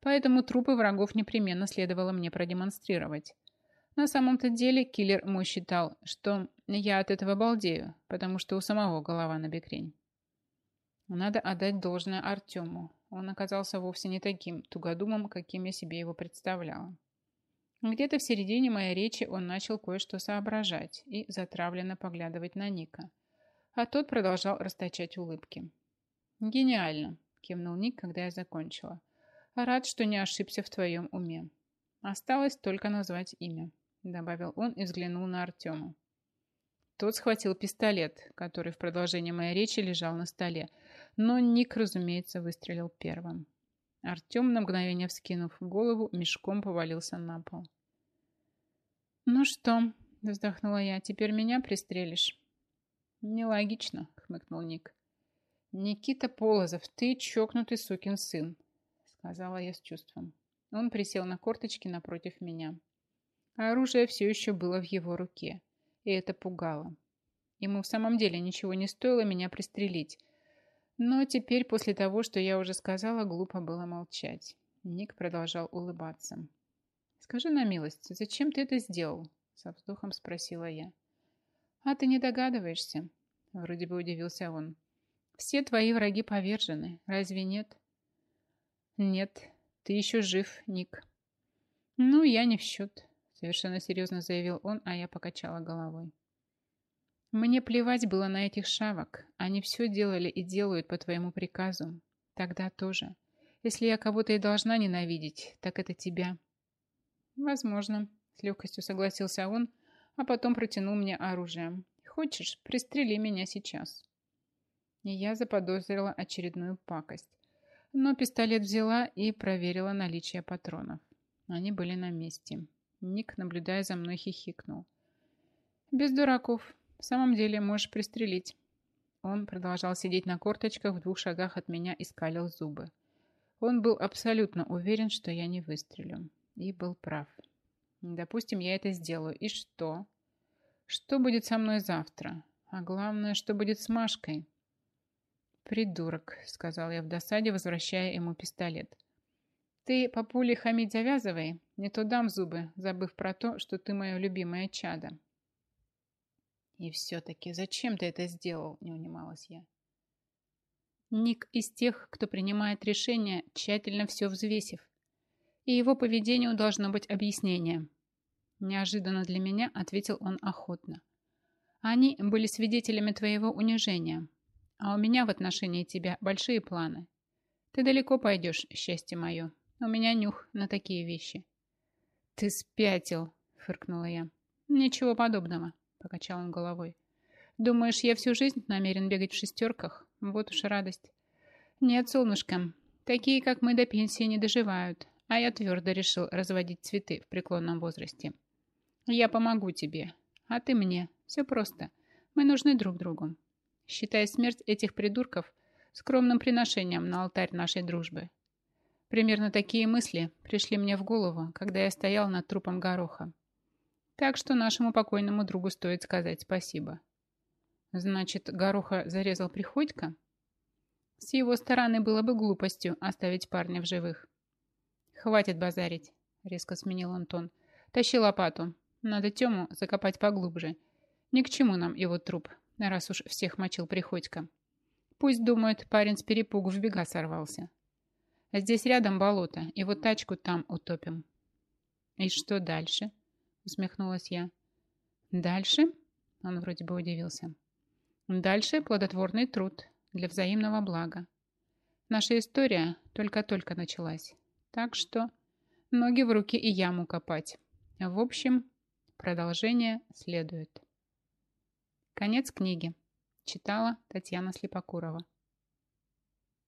поэтому трупы врагов непременно следовало мне продемонстрировать. На самом-то деле киллер мой считал, что я от этого балдею, потому что у самого голова на бекрень. Надо отдать должное Артему. Он оказался вовсе не таким тугодумом, каким я себе его представляла. Где-то в середине моей речи он начал кое-что соображать и затравленно поглядывать на Ника а тот продолжал расточать улыбки. «Гениально!» – кивнул Ник, когда я закончила. «Рад, что не ошибся в твоем уме. Осталось только назвать имя», – добавил он и взглянул на Артема. Тот схватил пистолет, который в продолжении моей речи лежал на столе, но Ник, разумеется, выстрелил первым. Артем, на мгновение вскинув голову, мешком повалился на пол. «Ну что?» – вздохнула я. «Теперь меня пристрелишь?» «Нелогично», — хмыкнул Ник. «Никита Полозов, ты чокнутый сукин сын», — сказала я с чувством. Он присел на корточки напротив меня. оружие все еще было в его руке, и это пугало. Ему в самом деле ничего не стоило меня пристрелить. Но теперь, после того, что я уже сказала, глупо было молчать. Ник продолжал улыбаться. «Скажи на милость, зачем ты это сделал?» Со вздохом спросила я. «А ты не догадываешься?» Вроде бы удивился он. «Все твои враги повержены, разве нет?» «Нет, ты еще жив, Ник». «Ну, я не в счет», совершенно серьезно заявил он, а я покачала головой. «Мне плевать было на этих шавок. Они все делали и делают по твоему приказу. Тогда тоже. Если я кого-то и должна ненавидеть, так это тебя». «Возможно», — с легкостью согласился он, а потом протянул мне оружие. «Хочешь, пристрели меня сейчас». И я заподозрила очередную пакость. Но пистолет взяла и проверила наличие патронов. Они были на месте. Ник, наблюдая за мной, хихикнул. «Без дураков. В самом деле можешь пристрелить». Он продолжал сидеть на корточках в двух шагах от меня и скалил зубы. Он был абсолютно уверен, что я не выстрелю. И был прав. Допустим, я это сделаю. И что? Что будет со мной завтра? А главное, что будет с Машкой? Придурок, сказал я в досаде, возвращая ему пистолет. Ты по пуле хамить завязывай, не то дам зубы, забыв про то, что ты мое любимое чадо. И все-таки зачем ты это сделал, не унималась я. Ник из тех, кто принимает решения, тщательно все взвесив и его поведению должно быть объяснение. Неожиданно для меня ответил он охотно. Они были свидетелями твоего унижения, а у меня в отношении тебя большие планы. Ты далеко пойдешь, счастье мое. У меня нюх на такие вещи. Ты спятил, фыркнула я. Ничего подобного, покачал он головой. Думаешь, я всю жизнь намерен бегать в шестерках? Вот уж радость. Нет, солнышко, такие, как мы, до пенсии не доживают, а я твердо решил разводить цветы в преклонном возрасте. Я помогу тебе, а ты мне. Все просто. Мы нужны друг другу. Считай смерть этих придурков скромным приношением на алтарь нашей дружбы. Примерно такие мысли пришли мне в голову, когда я стоял над трупом гороха. Так что нашему покойному другу стоит сказать спасибо. Значит, гороха зарезал Приходько? С его стороны было бы глупостью оставить парня в живых. «Хватит базарить», — резко сменил Антон. «Тащи лопату. Надо Тему закопать поглубже. Ни к чему нам его труп, раз уж всех мочил Приходько. Пусть думают, парень с перепугу в бега сорвался. Здесь рядом болото, и вот тачку там утопим. И что дальше? Усмехнулась я. Дальше? Он вроде бы удивился. Дальше плодотворный труд для взаимного блага. Наша история только-только началась. Так что ноги в руки и яму копать. В общем, продолжение следует. Конец книги. Читала Татьяна Слепокурова.